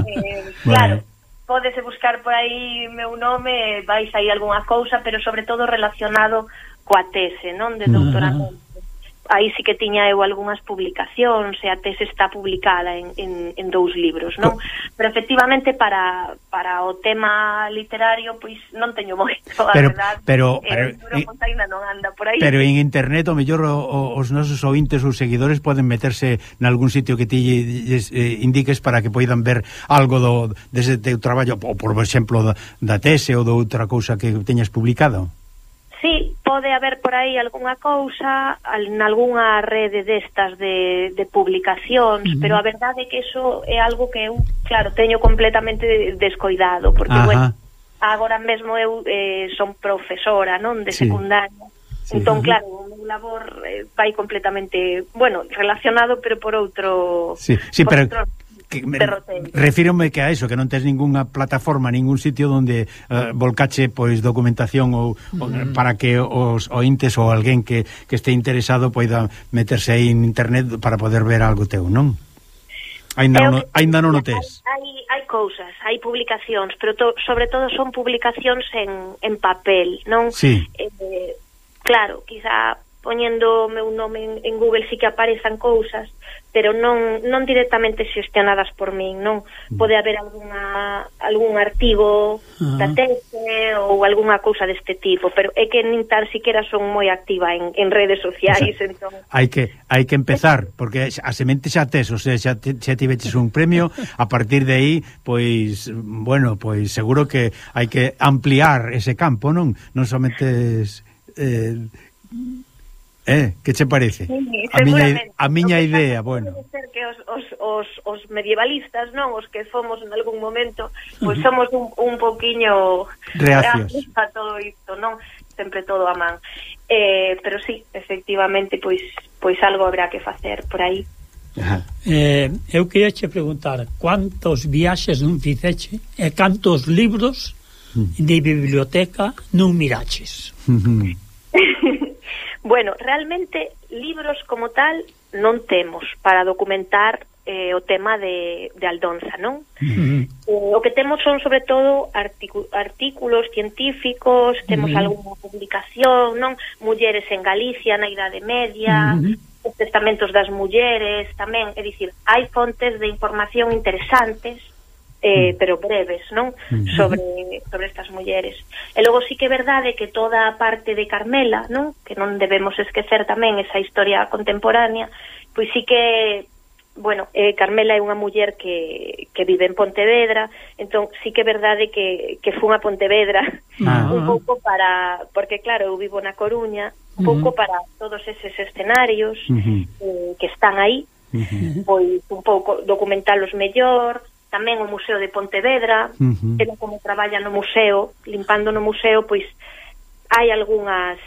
eh, claro, bueno. podese buscar por aí meu nome, vais aí algunha cousa, pero sobre todo relacionado coa tese, non? De doutoramento. Uh -huh aí sí que tiña eu algunhas publicacións e a tese está publicada en, en, en dous libros, non? Pero efectivamente para, para o tema literario pois non teño moito, a pero, verdad. Pero, pero, eh, pero eh, non anda por aí. Pero en internet o mellor o, o, os nosos ointes ou seguidores poden meterse nalgún sitio que ti lles, eh, indiques para que poidan ver algo do dese teu traballo, ou por exemplo da, da tese ou de outra cousa que teñas publicado. Sí, pode haber por aí algunha cousa, en algunha rede destas de, de publicacións, uh -huh. pero a verdade é que eso é algo que eu, claro, teño completamente descoidado, porque, Ajá. bueno, agora mesmo eu eh, son profesora, non, de sí. secundaria, sí. entón, Ajá. claro, o meu labor eh, vai completamente, bueno, relacionado, pero por outro... Sí, sí por pero outro que me, refírome que a eso, que non tes ningunha plataforma, ningún sitio onde uh, eh, volcache pois documentación ou, mm. ou para que os ointes ou alguén que, que este interesado poida meterse aí en internet para poder ver algo teu, non? Ainda non, ainda non o tes. Hai, hai cousas, hai publicacións, pero to, sobre todo son publicacións en, en papel, non? Sí. Eh, claro, quizá poñendo o meu nome en, en Google sí que aparezan cousas, pero non non directamente xestionadas por min, non. Mm. Pode haber algunha algún artigo uh -huh. da tese ou algunha cousa deste tipo, pero é que nin tan siquiera son moi activa en, en redes sociais, o sea, entón. Hai que hai que empezar, porque a semente xa tes, o sea, xa, te, xa tiveches un premio, a partir de aí, pois, bueno, pois seguro que hai que ampliar ese campo, non? Non somente es, eh, Eh, que che parece? Sí, a miña a miña que idea, pasa, bueno. Ser que os, os, os, os medievalistas, non, os que fomos en algún momento, pois pues somos un, un poquiño reacios a todo isto, non, sempre todo a man. Eh, pero sí, efectivamente, pois pois algo habrá que facer por aí. Ajá. Eh, eu queria che preguntar cuántos viaxes non ficeche e cantos libros mm. de biblioteca non miraches. Bueno, realmente libros como tal non temos para documentar eh, o tema de, de Aldonza, non? Uh -huh. eh, o que temos son, sobre todo, articu artículos científicos, temos uh -huh. algunha publicación, non? Mulleres en Galicia na Idade Media, uh -huh. os testamentos das mulleres, tamén, é dicir, hai fontes de información interesantes eh, pero breves, non? Sobre, sobre estas mulleres. E logo sí que é verdade que toda a parte de Carmela, non? Que non debemos esquecer tamén esa historia contemporánea, pois sí que bueno, eh, Carmela é unha muller que, que vive en Pontevedra, entón sí que é verdade que, que fun a Pontevedra ah, un pouco para, porque claro, eu vivo na Coruña, un pouco uh -huh. para todos eses escenarios uh -huh. eh, que están aí, uh -huh. pois un pouco documentalos mellor, tamén o Museo de Pontevedra, uh -huh. como traballa no museo, limpando no museo, pois hai algunhas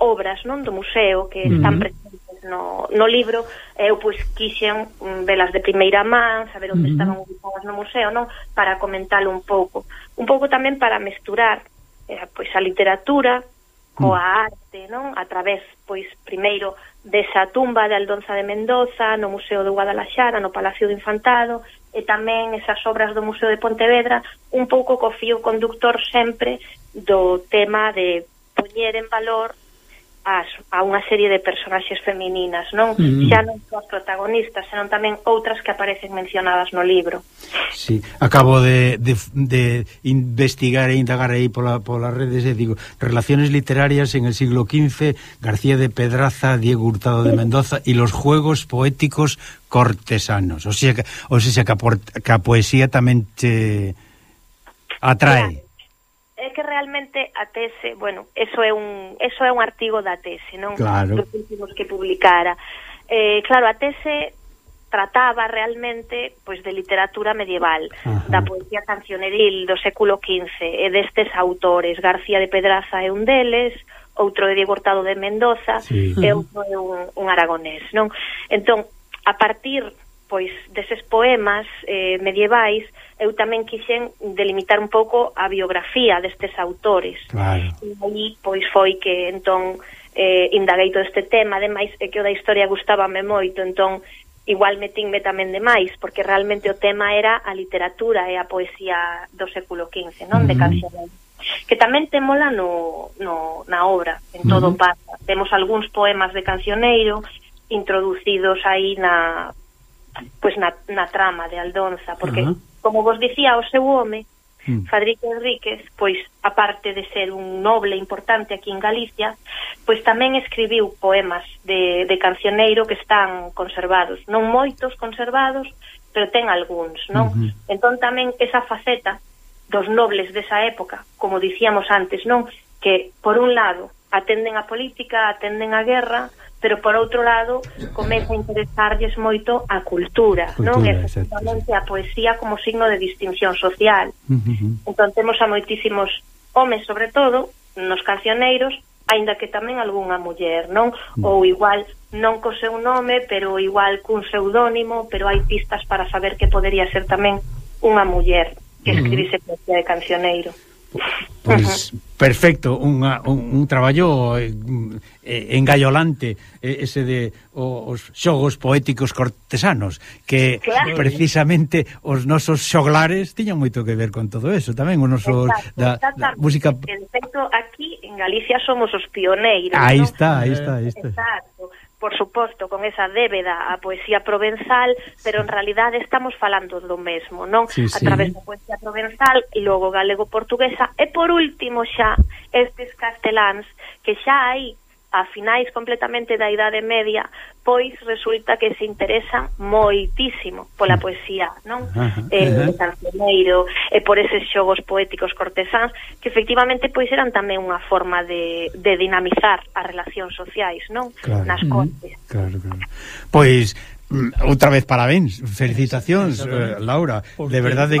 obras non do museo que están uh -huh. presentes no, no libro, eu pois quixen mm, velas de primeira man, saber onde uh -huh. estaban ubicadas no museo, non, para comentalo un pouco. Un pouco tamén para mesturar eh, pois a literatura coa arte, non, a través pois primeiro desa tumba de Aldonza de Mendoza, no Museo de Guadalaxara, no Palacio do Infantado, e tamén esas obras do Museo de Pontevedra, un pouco co fío conductor sempre do tema de poñer en valor as, a unha serie de personaxes femininas, non? Mm. Xa non só as protagonistas, senón tamén outras que aparecen mencionadas no libro. Sí, acabo de, de, de investigar e indagar aí pola, polas redes e digo, relaciones literarias en el siglo XV, García de Pedraza, Diego Hurtado de Mendoza y los juegos poéticos cortesanos. O sea, o sea que, a, que a poesía tamén te atrae. Claro é que realmente a tese, bueno, eso é un eso é un artigo da tese, non? Claro. Dos últimos que publicara. Eh, claro, a tese trataba realmente pois de literatura medieval, Ajá. da poesía cancioneril do século XV e destes autores, García de Pedraza é un deles, outro é Diego Hurtado de Mendoza sí. e outro é un, un aragonés, non? Entón, a partir pois deses poemas eh, medievais eu tamén quixen delimitar un pouco a biografía destes autores. Claro. E aí pois foi que entón eh, indaguei todo este tema, ademais é que o da historia gustábame moito, entón igual metínme tamén demais, porque realmente o tema era a literatura e a poesía do século XV, non? Uh -huh. De Que tamén temola no, no, na obra, en todo uh -huh. pasa. Temos algúns poemas de Cancioneiro introducidos aí na pois na, na trama de Aldonza, porque, uh -huh. como vos dicía, o seu home, uh -huh. Fadrique Enríquez, pois, aparte de ser un noble importante aquí en Galicia, pois tamén escribiu poemas de, de cancioneiro que están conservados, non moitos conservados, pero ten algúns, non? Uh -huh. Entón tamén esa faceta dos nobles desa época, como dicíamos antes, non? Que, por un lado, atenden a política, atenden a guerra, pero por outro lado comeza a interesarlles moito a cultura, cultura non? Efectivamente a poesía como signo de distinción social. Uh -huh. Entón temos a moitísimos homes, sobre todo, nos cancioneiros, aínda que tamén algunha muller, non? Ou igual non co seu nome, pero igual cun pseudónimo, pero hai pistas para saber que podería ser tamén unha muller que escribise poesía de cancioneiro. Pois perfecto, unha, un, un traballo eh, eh, engallolante eh, ese de o, os xogos poéticos cortesanos que claro. precisamente os nosos xoglares tiñan moito que ver con todo eso tamén os nosos exacto, da, exacto, da música... En efecto, aquí en Galicia somos os pioneiros Aí ¿no? está, aí está, aí está. Exacto por suposto, con esa débeda a poesía provenzal, pero en realidad estamos falando do mesmo, non? Sí, sí. A través da poesía provenzal, logo galego-portuguesa, e por último xa, estes casteláns, que xa hai a finais completamente da Idade Media, pois resulta que se interesan moitísimo pola poesía, non? Eh, uh -huh. Cancioneiro, e por eses xogos poéticos cortesáns, que efectivamente pois eran tamén unha forma de, de dinamizar as relacións sociais, non? Claro. Nas cortes. Claro, claro. Pois Mm, outra vez parabéns, felicitacións eh, Laura, de verdade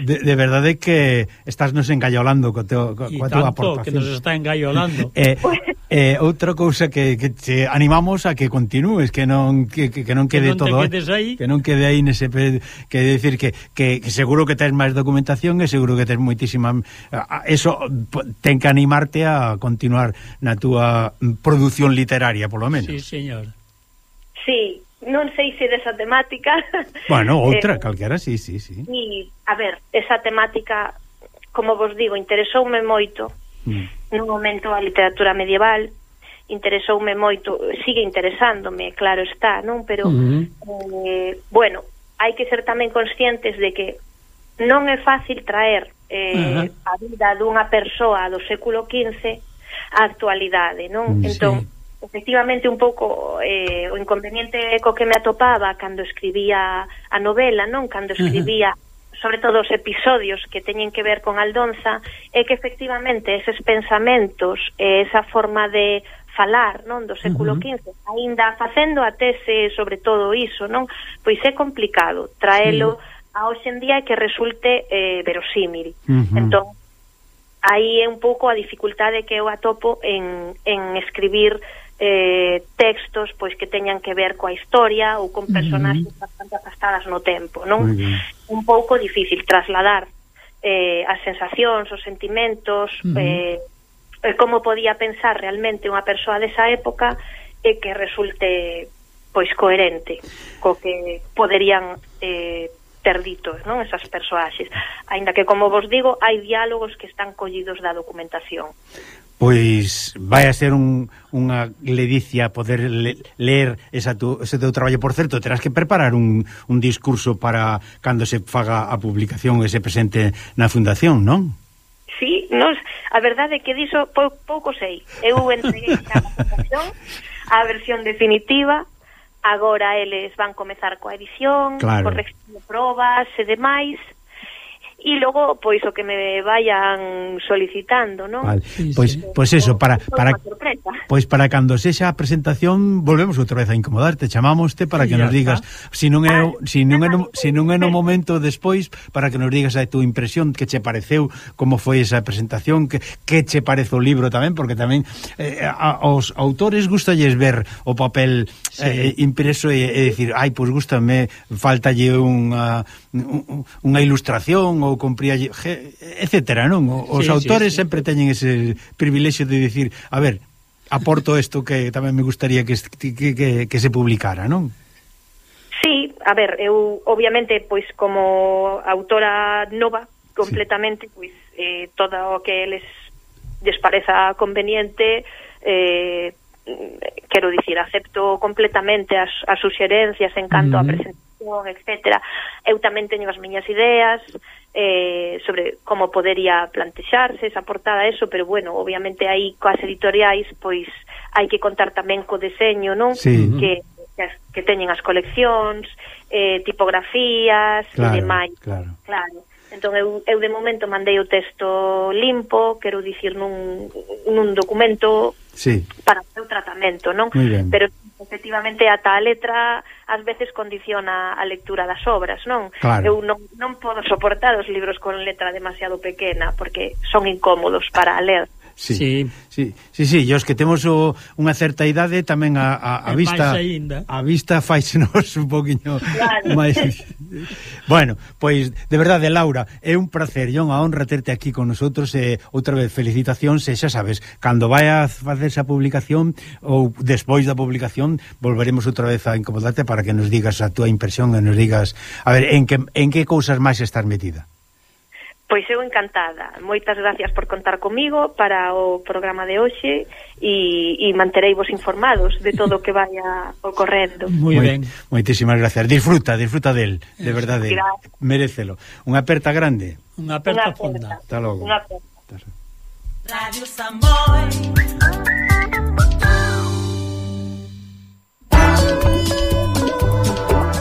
de, de verdade que estás nos engaiolando co teu, co, coa tua aportación. que nos está engaiolando. eh, eh, outra cousa que, que te animamos a que continúes, que non que, que non quede que non todo, aí. que non quede aí nese que decir que, que, que seguro que tens máis documentación e seguro que tens moitísima eso ten que animarte a continuar na túa mm, produción literaria, polo menos. Sí, señor. Sí, non sei se desa temática. Bueno, eh, outra, eh, calquera, sí, sí, sí. E, a ver, esa temática, como vos digo, interesoume moito mm. no momento a literatura medieval, interesoume moito, sigue interesándome, claro está, non? Pero, mm -hmm. eh, bueno, hai que ser tamén conscientes de que non é fácil traer eh, uh -huh. a vida dunha persoa do século XV á actualidade, non? Mm, entón, sí efectivamente un pouco eh, o inconveniente co que me atopaba cando escribía a novela, non? Cando escribía uh -huh sobre todo os episodios que teñen que ver con Aldonza, é que efectivamente eses pensamentos, esa forma de falar, non, do século XV, uh -huh. aínda facendo a tese sobre todo iso, non? Pois é complicado traelo sí. a e que resulte eh, verosímil. Uh -huh. Entón, aí é un pouco a dificultade que eu atopo en, en escribir eh, textos pois que teñan que ver coa historia ou con personaxes uh -huh. bastante afastadas no tempo, non? Un pouco difícil trasladar eh, as sensacións, os sentimentos, uh -huh. eh, eh, como podía pensar realmente unha persoa desa época e eh, que resulte pois coherente co que poderían eh, ter dito non esas persoaxes aínda que como vos digo hai diálogos que están collidos da documentación Pois vai a ser un, unha ledicia poder le, ler esa tu, ese teu traballo. Por certo, terás que preparar un, un discurso para cando se faga a publicación e se presente na fundación, non? Sí, nos, a verdade é que diso pou, pouco sei. Eu entreguei a fundación a versión definitiva agora eles van comezar coa edición, claro. corrección de probas e demais, e logo pois o que me vayan solicitando, non? Vale. Pois pois eso para para pois para cando sexa a presentación volvemos outra vez a incomodarte, chamámoste para que nos digas se si non é se si non é no, se si non é no momento despois para que nos digas a túa impresión que che pareceu, como foi esa presentación, que que che parece o libro tamén porque tamén eh, a, aos autores gustalles ver o papel eh, impreso e, e decir, ai, pois gustame, faltalle unha unha ilustración ou compría etcétera, non? Os sí, autores sí, sí. sempre teñen ese privilexio de dicir, a ver, aporto isto que tamén me gustaría que, que, que, que se publicara, non? Sí, a ver, eu obviamente pois como autora nova completamente, sí. pois eh, todo o que eles les pareza conveniente eh, quero dicir, acepto completamente as, as suxerencias en canto mm. -hmm. a presentación comunicación. Eu tamén teño as miñas ideas eh, sobre como podería plantexarse esa portada, eso, pero bueno, obviamente aí coas editoriais, pois hai que contar tamén co deseño, non? Sí. Que, que, as, que teñen as coleccións, eh, tipografías claro, e demais. Claro. claro. Entón eu, eu de momento mandei o texto limpo, quero dicir nun, nun documento sí. para o seu tratamento, non? Pero efectivamente ata a letra ás veces condiciona a lectura das obras, non? Claro. Eu non, non podo soportar os libros con letra demasiado pequena porque son incómodos para ler. Sí. Sí. Sí, sí, sí, e os que temos o, unha certa idade tamén a, a, a vista a vista faixenos un poquinho claro. máis Bueno, pois de verdade Laura, é un placer e unha honra terte aquí con nosotros e outra vez felicitacións, e xa sabes, cando vai a facerse a publicación ou despois da publicación volveremos outra vez a incomodarte para que nos digas a túa impresión e nos digas, a ver, en que en que cousas máis estás metida. Pois eu encantada. Moitas gracias por contar comigo para o programa de hoxe e, e mantereivos informados de todo o que vaya ocorrendo. Moi ben. Moitísimas gracias. Disfruta, disfruta del, de verdade. Gracias. Merecelo. Unha aperta grande. Unha aperta, aperta fonda. Hasta logo. Unha aperta. Radio Samboy.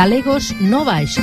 galegos no baixo.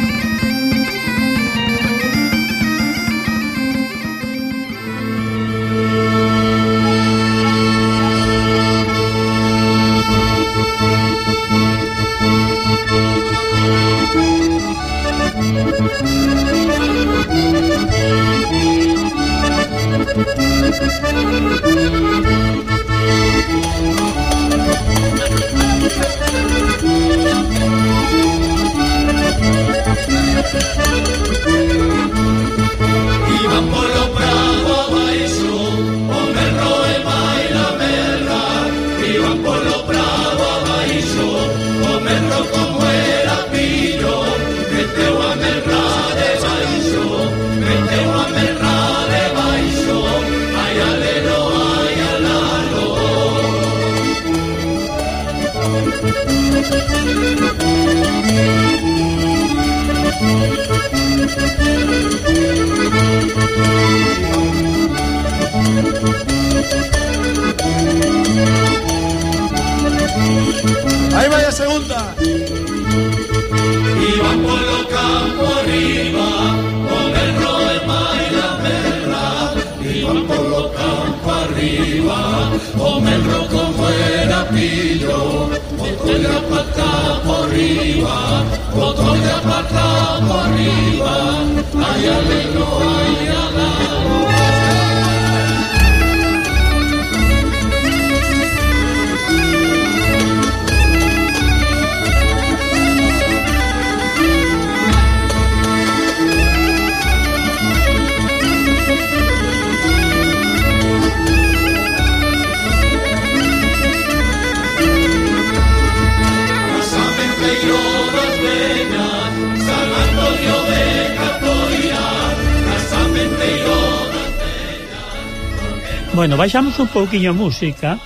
baixamos un pouquiño a música.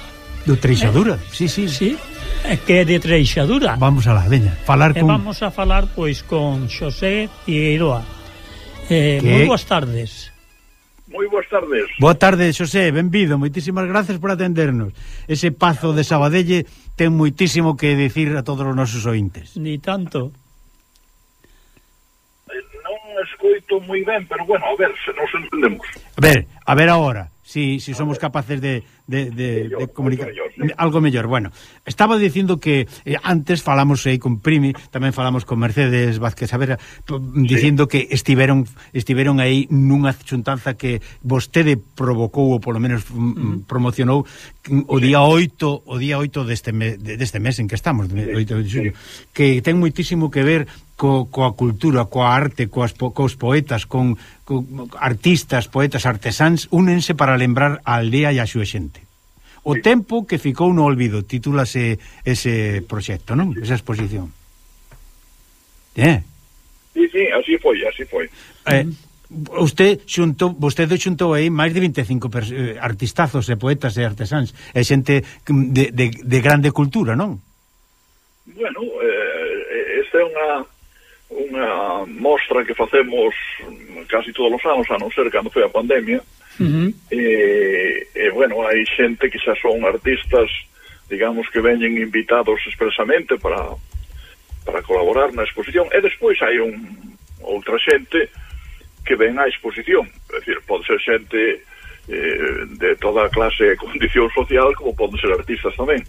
Do Treixadura, eh, sí, sí. Sí, eh, que é de Treixadura. Vamos a la veña, falar con... E vamos a falar, pois, con Xosé Figueiroa. Eh, que... moi boas tardes. Moi boas tardes. Boa tarde, Xosé, benvido, moitísimas gracias por atendernos. Ese pazo de Sabadelle ten moitísimo que dicir a todos os nosos ointes. Ni tanto. Eh, non escoito moi ben, pero bueno, a ver, se nos entendemos. A ver, a ver agora si, si somos capaces de, de, de, mellor, de comunicar mellor, algo mellor. Bueno, estaba dicindo que eh, antes falamos aí eh, con Primi, tamén falamos con Mercedes Vázquez Avera, sí. dicindo que estiveron estiveron aí nunha xuntanza que vostede provocou ou polo menos mm. mm promocionou o sí. día 8, o día 8 deste mes, deste mes en que estamos, 8 de xullo, sí. que ten moitísimo que ver co, coa cultura, coa arte, coas, cos poetas, con, con artistas, poetas, artesáns, únense para lembrar a aldea e a súa xente. O sí. tempo que ficou no olvido, titúlase ese proxecto, non? Esa exposición. Eh? Sí, sí, así foi, así foi. Eh, usted xuntou, vostede xuntou aí máis de 25 eh, artistazos e poetas e artesáns, e xente de, de, de grande cultura, non? Bueno, eh, eh esta é unha unha mostra que facemos casi todos os anos, a non ser cando foi a pandemia, uh -huh. e, e, bueno, hai xente que xa son artistas, digamos, que veñen invitados expresamente para, para colaborar na exposición, e despois hai un outra xente que ven á exposición, é dicir, pode ser xente eh, de toda clase e condición social, como poden ser artistas tamén.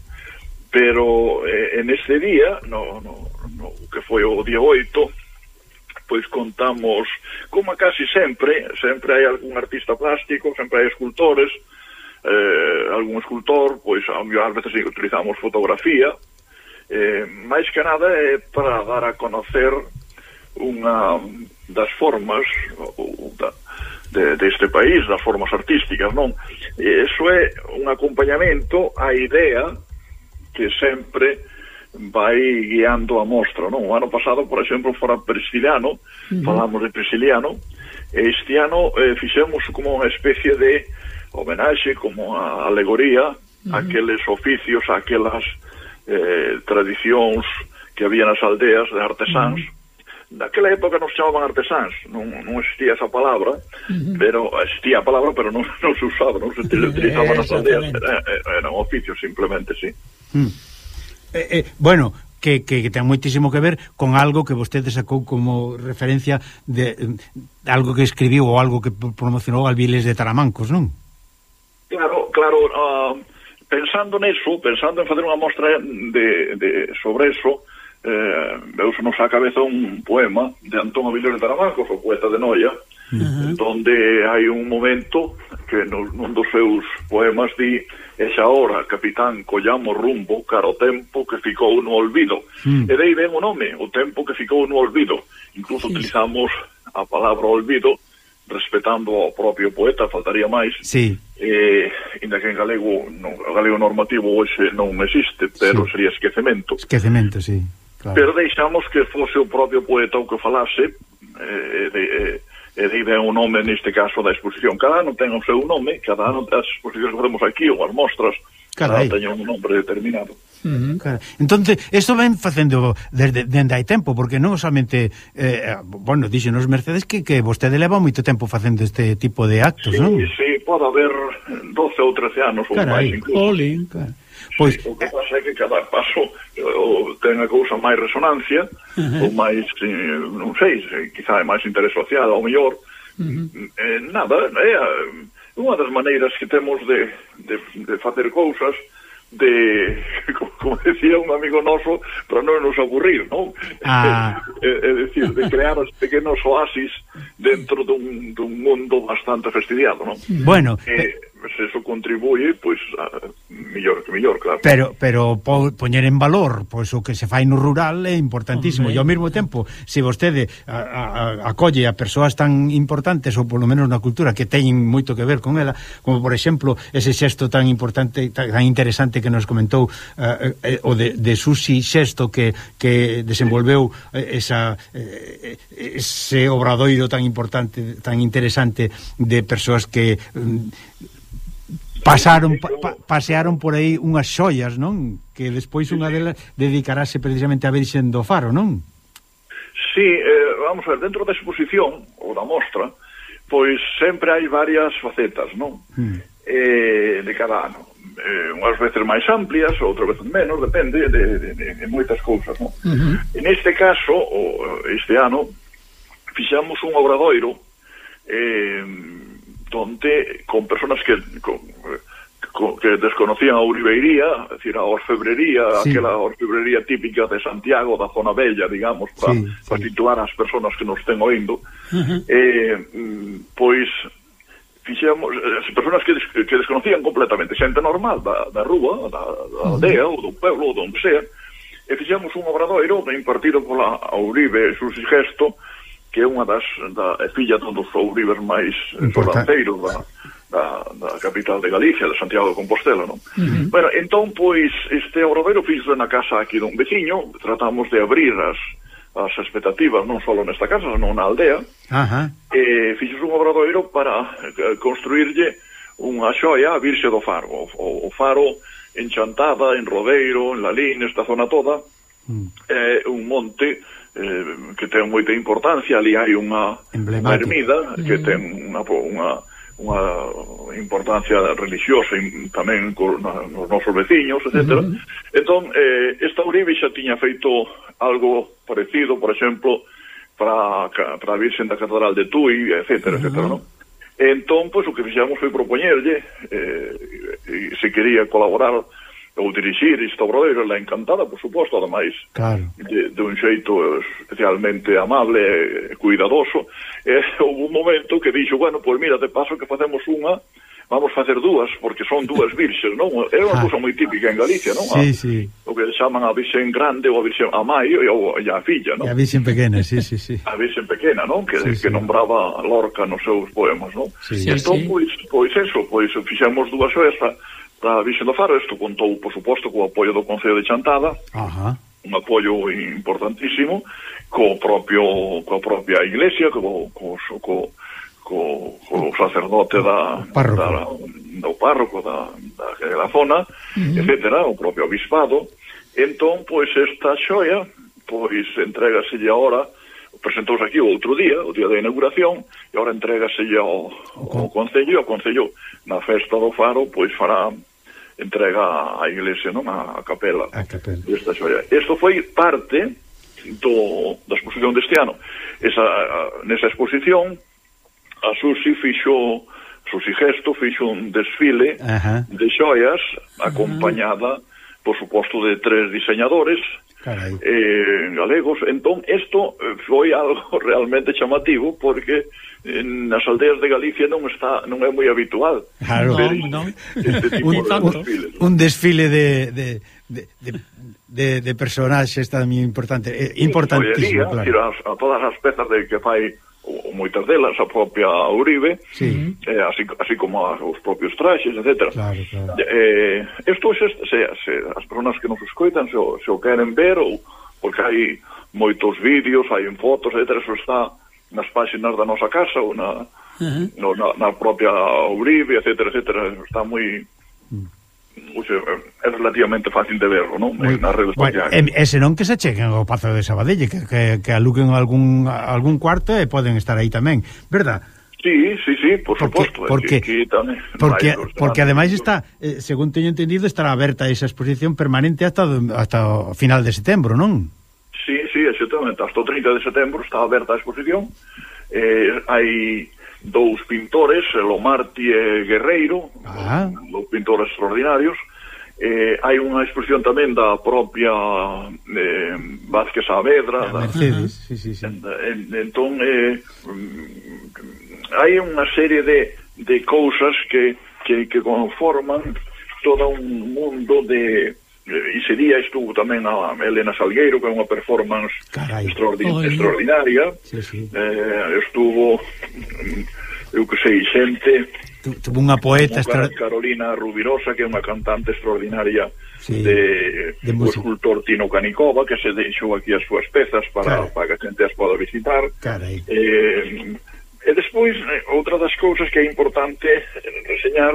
Pero eh, en ese día, no, no, no, que foi o día 8, pois contamos, como casi sempre, sempre hai algún artista plástico, sempre hai escultores, eh, algún escultor, pois a mellor ás veces utilizamos fotografía, eh, máis que nada é para dar a conocer unha das formas ou da, de, deste país, das formas artísticas, non? E iso é un acompañamento á idea que sempre vai guiando a mostra, non? O ano pasado, por exemplo, fora presiliano, uh -huh. falamos de presiliano, e este ano eh, fixemos como unha especie de homenaxe, como a alegoría, uh -huh. aqueles oficios, aquelas eh, tradicións que había nas aldeas de artesáns, uh -huh naquela época non se chamaban artesáns, non, non existía esa palabra, uh -huh. pero existía a palabra, pero non, non se usaba, non se utilizaba nas aldeas, eran era, era oficios simplemente, sí. Hmm eh, eh, bueno, que, que, que ten moitísimo que ver con algo que vostede sacou como referencia de de algo que escribiu ou algo que promocionou Alviles de Taramancos, non? Claro, claro, uh, pensando neso, pensando en facer unha mostra de, de, sobre eso, eh, veus nos a cabeza un poema de Antón Avilés de Taramancos, o poeta de Noia, uh -huh. donde hai un momento que no, nun dos seus poemas di E xa hora, capitán, collamos rumbo cara o tempo que ficou no olvido. Mm. E dei ben o nome, o tempo que ficou no olvido. Incluso sí. utilizamos a palabra olvido respetando ao propio poeta, faltaría máis. Sí. Eh, inda que en galego, no, galego normativo hoxe non existe, pero sí. sería esquecemento. Esquecemento, sí. Claro. Pero deixamos que fose o propio poeta o que falase eh, de, eh, e deive un nome neste caso da exposición. Cada ano ten o seu nome, cada ano as exposicións que facemos aquí ou as mostras, Carai. cada ano teñen un nome determinado. Uh -huh, cara. entón, isto ven facendo desde, dende hai tempo, porque non solamente eh, bueno, díxenos Mercedes que, que vostede leva moito tempo facendo este tipo de actos, sí, non? Sí, pode haber 12 ou 13 anos ou máis incluso. Olin, claro. Pois... Sí, o que pasa é que cada paso o, ten a cousa máis resonancia uh -huh. ou máis, eh, non sei, quizá é máis interés social ao mellor. Uh -huh. eh, nada, é unha das maneiras que temos de, de, de facer cousas de, como decía un amigo noso, para non nos aburrir, non? Ah. É, é, decir, de crear os pequenos oasis dentro dun, dun mundo bastante fastidiado, non? Bueno, eh, eh se eso contribuye, pois pues, mellor que mellor, claro. Pero pero po, poñer en valor pois pues, o que se fai no rural é importantísimo Hombre. e ao mesmo tempo, se vostede a, a, acolle a persoas tan importantes ou polo menos na cultura que teñen moito que ver con ela, como por exemplo ese xesto tan importante, tan interesante que nos comentou eh, eh, eh, o de, de Susi Xesto que, que desenvolveu eh, esa eh, ese obradoiro tan importante, tan interesante de persoas que mm, pasaron pa, pasearon por aí unhas xoias, non? Que despois unha delas dedicarase precisamente a Virxen do Faro, non? Sí, eh, vamos a ver, dentro da exposición ou da mostra, pois sempre hai varias facetas, non? Mm. Eh, de cada ano. Eh, unhas veces máis amplias, outras veces menos, depende de, de, de, de moitas cousas, non? Uh -huh. En este caso, o, este ano, fixamos un obradoiro eh, donde con personas que con, con, que desconocían a Uribeiría, é dicir, a orfebrería, sí. aquela orfebrería típica de Santiago, da zona bella, digamos, para, sí, sí. situar as persoas que nos ten oindo, uh -huh. eh, pois fixemos eh, as persoas que, des, que desconocían completamente, xente normal da, da rúa, da, da aldea, uh -huh. ou do pueblo, ou donde sea, e fixemos un obradoiro impartido pola Uribe Susigesto, Gesto, que é unha das da, é filla dun dos ouribers máis solanceiros da, da, da capital de Galicia, de Santiago de Compostela, non? Uh -huh. Bueno, entón, pois, este ourobero fixo na casa aquí dun veciño, tratamos de abrir as, as expectativas non só nesta casa, senón na aldea, Ajá. Eh, fixos un obradoiro para eh, construirlle unha xoia a Virxe do Faro. O, o Faro enchantada en Rodeiro, en Lalín, esta zona toda, mm. é un monte eh, que ten moita importancia, ali hai unha, unha ermida que mm. ten unha, unha, unha importancia religiosa tamén co, na, nos nosos veciños, etc. Uh -huh. Entón, eh, esta Uribe xa tiña feito algo parecido, por exemplo, para, para a Virxen da Catedral de Tui, etc. Uh -huh. etc non? Entón, pois, o que fixamos foi propoñerlle eh, se quería colaborar ou dirixir isto Brodeiro, ela encantada, por suposto, ademais, claro. de, de un xeito especialmente amable e cuidadoso, e houve un momento que dixo, bueno, pois mira, de paso que facemos unha, vamos facer dúas, porque son dúas virxes, non? É unha ah. cousa moi típica en Galicia, non? Sí, a, sí. O que chaman a virxen grande ou a virxen a maio e a, a filla, non? E a virxen pequena, sí, sí, sí. A virxen pequena, non? Que, sí, que nombraba Lorca nos seus poemas, non? Sí, e entón, sí. pois, pois eso, pois fixemos dúas festas, da Virxen do Faro, isto contou, por suposto, co apoio do Concello de Chantada, Ajá. un apoio importantísimo, co propio, coa propia iglesia, co, co, co, co, co sacerdote da, párroco. da, do párroco da, da, da zona, uh -huh. etcétera, o propio obispado, entón, pois, esta xoia, pois, entrégaselle agora, presentouse aquí o outro día, o día da inauguración, e agora entrégaselle ao, ao Concello, e o Concello, na festa do Faro, pois fará entrega a iglesia, non? A, a capela, a capela. desta xoia. Isto foi parte do, da exposición deste ano. Esa, nesa exposición, a Susi fixo, Susi Gesto fixo un desfile uh -huh. de xoias acompañada, uh -huh. por suposto, de tres diseñadores Carai. eh, galegos. Entón, isto eh, foi algo realmente chamativo porque nas aldeas de Galicia non está non é moi habitual. Claro, ver non, non. Este tipo un, de desfiles, un, un desfile de de de, de de, de personaxes tamén importante, eh, importantísimo, joyería, claro. A, a todas as pezas de que fai o, moitas delas a propia Uribe, sí. eh, así, así como as, os propios traxes, etc. Claro, claro. Eh, esto se, se, se, as personas que nos escoitan se, o, se o queren ver ou porque hai moitos vídeos, hai en fotos, etc. Eso está nas páxinas da nosa casa ou na, uh -huh. no, na, na propia Obrive, etc, etc. Está moi... Mm. Uh. Uxe, é relativamente fácil de verlo, non? Muy, nas redes bueno, sociais. E, e senón que se cheguen ao Pazo de Sabadelle, que, que, que aluguen algún, algún cuarto e poden estar aí tamén, verdad? Sí, sí, sí, por porque, suposto. Porque, que, que tamén, porque, os porque, porque ademais está, eh, según teño entendido, estará aberta esa exposición permanente hasta, hasta o final de setembro, non? Sí, sí, exactamente. Hasta o 30 de setembro está aberta a exposición. Eh, hai dous pintores, eh, Lomarti e Guerreiro, ah. dous pintores extraordinarios. Eh, hai unha exposición tamén da propia eh, Vázquez Saavedra. Da Mercedes, da, sí, sí, sí. En, en, entón, eh, mm, hai unha serie de, de cousas que, que, que conforman todo un mundo de Eh, ese día estuvo tamén a Elena Salgueiro, que é unha performance Carai, extraordin oh, extraordinaria. Sí, sí. Eh, estuvo, mm, eu que sei, xente tuvo unha poeta extra... Carolina Rubirosa que é unha cantante extraordinaria sí, de, de música. o escultor Tino Canicova que se deixou aquí as súas pezas para, para que a xente as poda visitar Carai. Eh, e despois eh, outra das cousas que é importante reseñar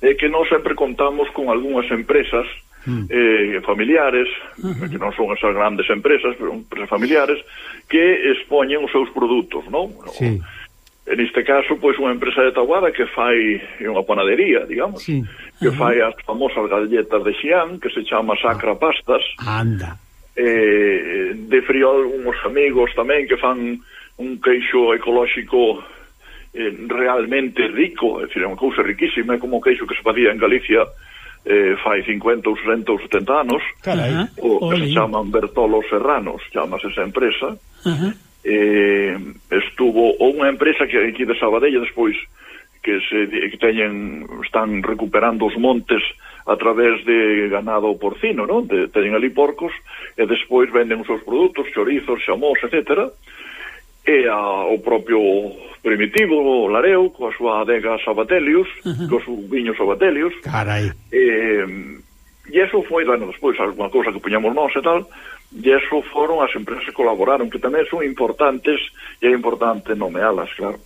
é que non sempre contamos con algunhas empresas mm. eh, familiares, mm-hmm. que non son esas grandes empresas, pero empresas familiares, que expoñen os seus produtos, non? Sí. En este caso, pois, unha empresa de Taguada que fai unha panadería, digamos, sí. que fai as famosas galletas de Xi'an, que se chama Sacra ah. Pastas. Anda. Eh, de Friol, uns amigos tamén que fan un queixo ecolóxico eh, realmente rico, é dicir, é unha cousa riquísima, é como o queixo que se facía en Galicia eh, fai 50 ou 60 ou 70 anos. Carai, o, que se chaman Bertolo Serranos chamase esa empresa. Eh, estuvo ou unha empresa que aquí de Sabadella despois que se que teñen están recuperando os montes a través de ganado porcino, non? De, teñen ali porcos e despois venden os seus produtos, chorizos, xamós, etcétera, e a, o propio primitivo, o Lareu, coa súa adega Sabatelius, uh -huh. co seu viño Sabatelius. Carai. E, e eso foi, bueno, despois, alguna cousa que puñamos nós e tal, e eso foron as empresas que colaboraron, que tamén son importantes, e é importante nomealas, claro.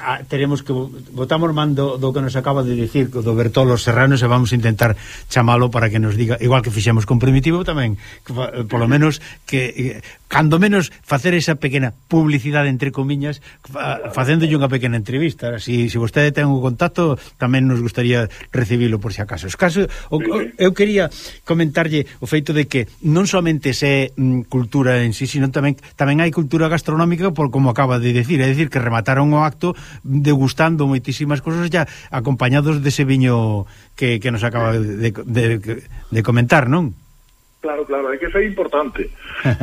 Ah, teremos que votamos mando do que nos acaba de dicir do Bertolo Serrano e vamos intentar chamalo para que nos diga, igual que fixemos con Primitivo tamén, que, eh, polo menos que eh, cando menos facer esa pequena publicidade entre comiñas fa, facéndolle unha pequena entrevista. Si, si vostede ten un contacto tamén nos gustaría recibilo por si acaso. Caso, o, o, eu quería comentarlle o feito de que non somente se mm, cultura en sí sino tamén tamén hai cultura gastronómica por como acaba de decir. É dicir que remataron o acto degustando moitísimas cosas ya acompañados dese viño que, que nos acaba de, de, de, de comentar non? Claro, claro, é que é importante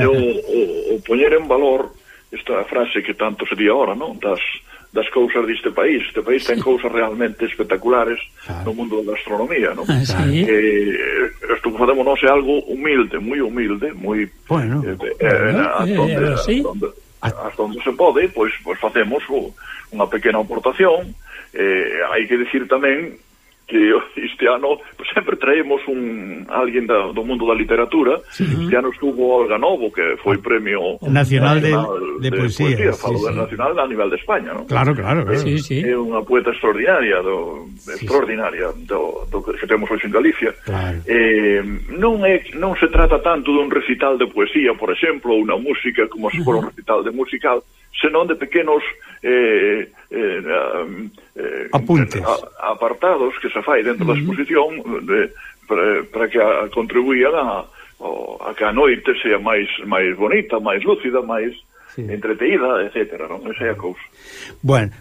o, o, o poñer en valor esta frase que tanto se di ahora, non? Das, das cousas deste país. Este país ten cousas realmente espectaculares claro. no mundo da gastronomía, non? Ah, sí. Eh, eh, isto que facemos nós é algo humilde, moi humilde, moi... Bueno, eh, eh bueno, eh, eh, donde, eh, sí. hasta onde ah. se pode, pois, pois facemos o, unha pequena aportación. Eh, hai que decir tamén que este ano sempre traemos un alguén da, do mundo da literatura sí. este ano estuvo Olga Novo que foi premio nacional, nacional de, de, de poesía, poesía sí, sí. nacional a nivel de España ¿no? claro, claro, claro. Sí, sí. é unha poeta extraordinaria do, sí, extraordinaria do, do que temos hoxe en Galicia claro. eh, non, é, non se trata tanto dun recital de poesía por exemplo, ou unha música como se for un recital de musical senón de pequenos Eh, eh, eh, eh, Apuntes. Eh, a, apartados que se fai dentro uh -huh. da exposición de, para, para que a, contribuían a, a que a noite sea máis máis bonita, máis lúcida, máis sí. entreteída, etcétera, non? Esa é a cousa. Bueno,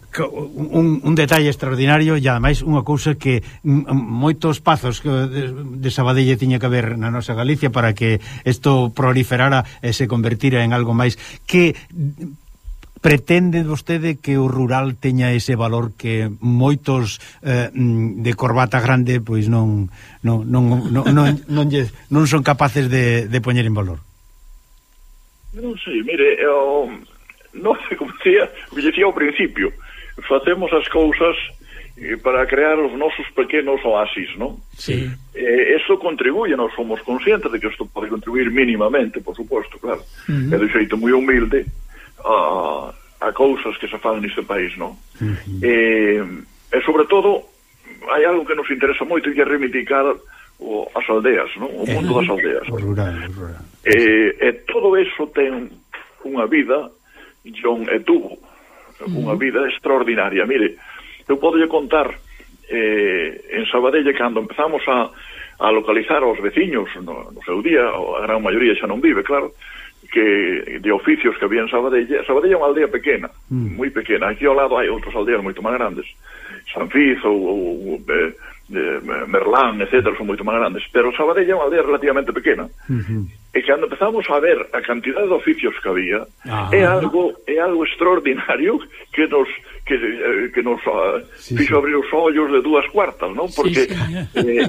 un, un detalle extraordinario e ademais unha cousa que moitos pazos de, de Sabadelle tiña que haber na nosa Galicia para que isto proliferara e se convertira en algo máis que pretende vostede que o rural teña ese valor que moitos eh, mm, de corbata grande pois non non non non, non, non, lle, non son capaces de, de poñer en valor. Non sei, mire, eu, non sei como decía, como decía ao principio, facemos as cousas eh, para crear os nosos pequenos oasis, non? Sí. Eh, eso contribuye, nós somos conscientes de que isto pode contribuir mínimamente, por suposto, claro. Uh -huh. É de xeito moi humilde, a, a cousas que se fan neste país, non? Uh -huh. e, e sobre todo hai algo que nos interesa moito e que é reivindicar o, as aldeas, non? O mundo das aldeas. O rural, o rural. E, e todo eso ten unha vida, John e tuvo unha vida extraordinaria. Mire, eu podo contar eh, en Sabadelle cando empezamos a, a localizar aos veciños no, no seu día, a gran maioría xa non vive, claro, uh que de oficios que había en Sabadella Sabadella é unha aldea pequena, mm. moi pequena aquí ao lado hai outras aldeas moito máis grandes Sanfiz ou, ou eh, eh, Merlán, etc son moito máis grandes, pero Sabadella é unha aldea relativamente pequena uh -huh. e cando empezamos a ver a cantidad de oficios que había ah. é algo é algo extraordinario que nos que, eh, que nos ah, sí, fixo sí. abrir os ollos de dúas cuartas, non? Porque sí, sí. Eh,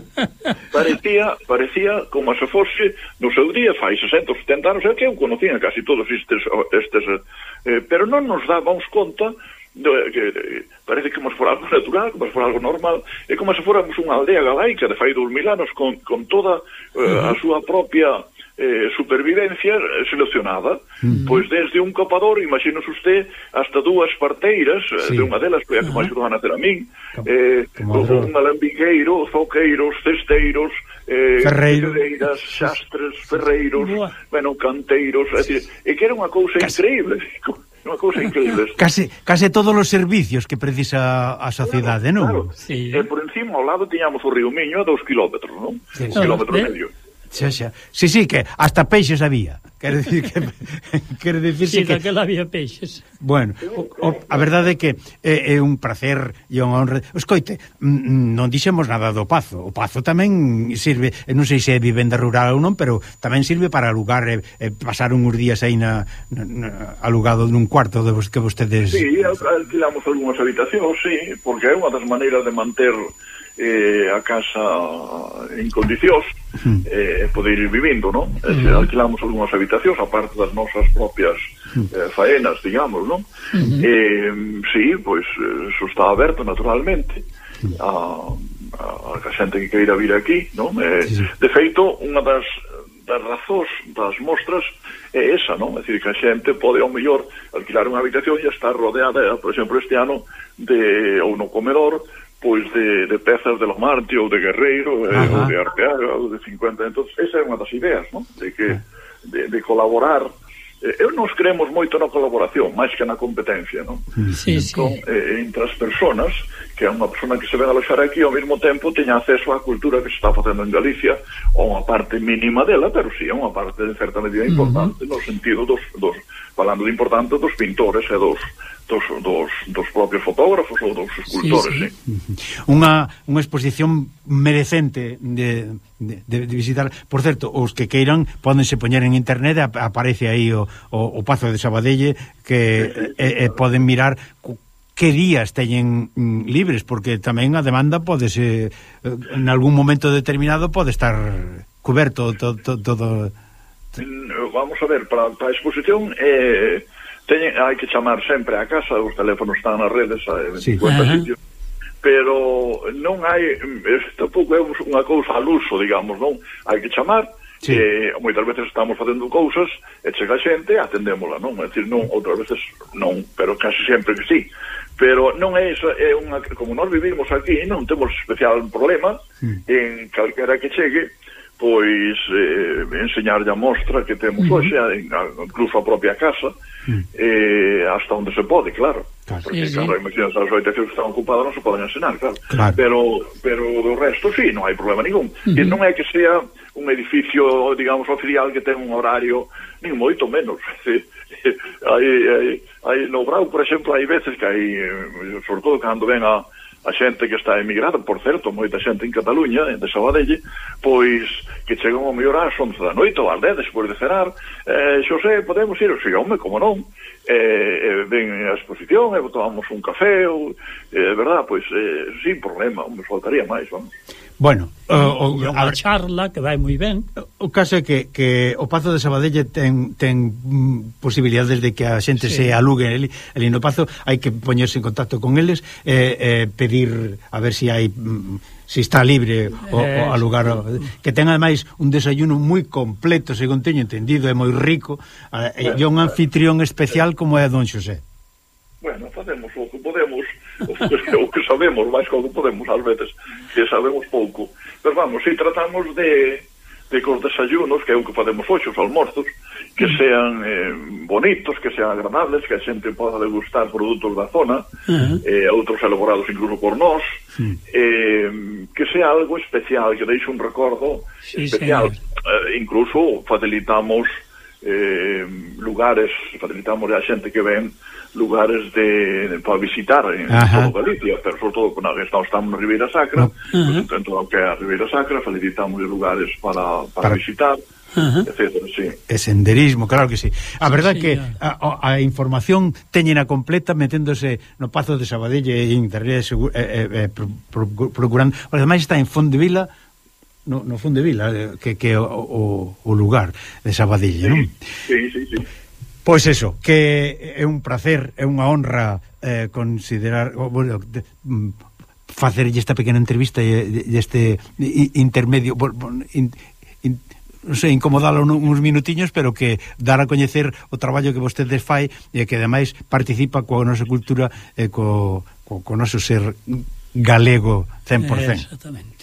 parecía parecía como se fose no seu día fai 60, 70 anos, é que eu conocía casi todos estes estes eh, pero non nos dábamos conta de, que, de, parece que nos fora algo natural, como se fora algo normal, é como se fóramos unha aldea galaica de fai 2000 anos con, con toda eh, a súa propia eh, supervivencia seleccionada, uh -huh. pois desde un copador, imagino usted, hasta dúas parteiras, eh, sí. de unha delas foi a que máis uh -huh. a nacer a min, eh, un alambiqueiro, zoqueiros, cesteiros, eh, ferreiros, xastres, ferreiros, bueno, canteiros, é dicir, e que era unha cousa Casi. increíble, unha cousa increíble. Case, case todos os servicios que precisa a sociedade, claro, non? Claro. Sí. E por encima, ao lado, tiñamos o río Miño a dous kilómetros, non? Sí. Un kilómetro e medio. Xa, xa. Sí, sí, que hasta peixes había. Quero dicir que quero dicir sí, que daquela había peixes. Bueno, o, o, a verdade é que é, é un placer e un honra. Escoite, non dixemos nada do Pazo. O Pazo tamén sirve, non sei se é vivenda rural ou non, pero tamén sirve para alugar e, e pasar uns días aí na, na, na alugado nun cuarto de vos, que vostedes Sí, alquilamos algunhas habitacións, sí, porque é unha das maneiras de manter eh, a casa en condicións hmm. eh, poder ir vivindo, non? Eh, hmm. alquilamos algunhas habitacións, aparte das nosas propias hmm. eh, faenas, digamos, non? Mm -hmm. eh, sí, pois, eso está aberto naturalmente a, a, a xente que queira vir aquí, non? Eh, sí. De feito, unha das das razóns das mostras é esa, non? É dicir, que a xente pode ao mellor alquilar unha habitación e estar rodeada, por exemplo, este ano de ou no comedor pois de, de pezas de Lomarte ou de Guerreiro eh, ou de Arteaga ou de 50 entón, esa é unha das ideas non? de que de, de colaborar eh, eu nos creemos moito na colaboración máis que na competencia non? Sí, entón, sí. Eh, entre as personas que é unha persona que se ven a aloxar aquí ao mesmo tempo teña acceso á cultura que se está facendo en Galicia ou unha parte mínima dela pero sí, é unha parte de certa medida importante uh -huh. no sentido dos, dos falando de importante dos pintores e dos dos, dos, dos propios fotógrafos ou dos escultores, sí, sí. Eh? Unha, unha exposición merecente de, de, de visitar. Por certo, os que queiran pódense poñer en internet, aparece aí o, o, o Pazo de Sabadelle que sí, sí, eh, e, poden mirar que días teñen mm, libres, porque tamén a demanda pode ser, eh, en algún momento determinado pode estar coberto todo... todo, todo Vamos a ver, para, para a exposición eh, teñen, hai que chamar sempre a casa, os teléfonos están nas redes eh, a 50 sí. sitios, pero non hai, eh, tampouco é unha cousa al uso, digamos, non? Hai que chamar, Sí. Eh, moitas veces estamos facendo cousas e chega xente, atendémola, non? É dicir, non, outras veces non, pero casi sempre que sí. Pero non é iso, é unha, como nós vivimos aquí, non temos especial problema sí. en calquera que chegue, pois eh, enseñarlle a mostra que temos uh -huh. hoxe, incluso a propia casa, uh -huh. eh, hasta onde se pode, claro. claro. Porque, sí, claro, imagínate, as habitacións que están ocupadas non se poden ensinar, claro. claro. Pero, pero do resto, sí, non hai problema ningún. Uh -huh. E non é que sea un edificio, digamos, oficial que ten un horario, nin moito menos. hai, hai, hai, no Brau, por exemplo, hai veces que hai, eh, sobre todo cando ven a a xente que está emigrada, por certo, moita xente en Cataluña, de Sabadelle, pois que chegan ao mellor ás 11 da noite ou ás 10 despois de cenar, eh, Xosé, podemos ir? Si, home, como non, eh, eh, ven a exposición, e eh, tomamos un café, ou, eh, verdad, pois, eh, sin problema, me faltaría máis, vamos. Bueno, o, o, eh, a, charla que vai moi ben. O caso é que, que o Pazo de Sabadelle ten, ten mm, posibilidades de que a xente sí. se alugue ali, ali no Pazo, hai que poñerse en contacto con eles, eh, eh, pedir a ver se si hai se si está libre o, o eh, alugar que ten ademais un desayuno moi completo, según teño entendido, é moi rico, eh, e un anfitrión especial como é Don Xosé. Bueno, podemos o que sabemos máis que o que podemos ás veces que sabemos pouco pero vamos, si tratamos de de que os desayunos que é o que podemos hoxe os almorzos que mm. sean eh, bonitos, que sean agradables que a xente poda degustar produtos da zona uh -huh. eh, outros elaborados incluso por nós sí. eh, que sea algo especial que deixe un recordo sí, especial eh, incluso facilitamos eh, lugares, facilitamos a xente que ven lugares de, de para visitar en Ajá. todo Galicia, pero sobre todo quando estamos, estamos na Ribeira Sacra, uh -huh. pues, en todo o que é a Ribeira Sacra, facilitamos lugares para, para, para... visitar, Uh -huh. etcétera, sí. E senderismo, claro que sí. A sí, verdad sí, que a, a información teñena completa meténdose no Pazo de Sabadell e internet eh, eh, procurando. Ademais está en Fondevila no, no Fundevila, eh, que que o, o, o lugar de Sabadilla, sí, non? Sí, sí, sí. Pois eso, que é un placer, é unha honra eh, considerar, bueno, de, mm, facerlle esta pequena entrevista e este intermedio, in, in, non sei, incomodalo uns minutiños, pero que dar a coñecer o traballo que vostedes fai e que ademais participa coa nosa cultura e co, co, co noso ser galego 100%. Exactamente.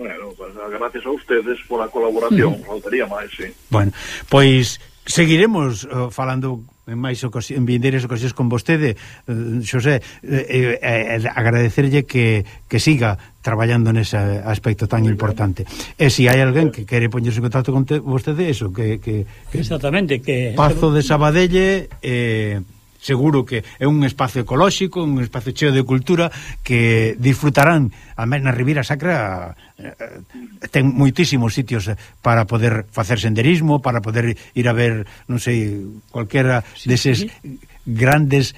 Bueno, pues, gracias a ustedes pola colaboración, mm. faltaría máis, sí. Bueno, pois seguiremos uh, falando en máis ocasi en vindeiras ocasións con vostede, uh, Xosé, eh, eh, eh, agradecerlle que, que siga traballando nese aspecto tan Muy importante. Bien. E se si hai alguén que quere poñerse en contacto con te, vostede, eso, que, que, que... Exactamente, que... Pazo de Sabadelle... Eh, seguro que é un espacio ecolóxico, un espacio cheo de cultura que disfrutarán a na Riviera Sacra eh, ten moitísimos sitios eh, para poder facer senderismo, para poder ir a ver, non sei, calquera sí, deses sí. grandes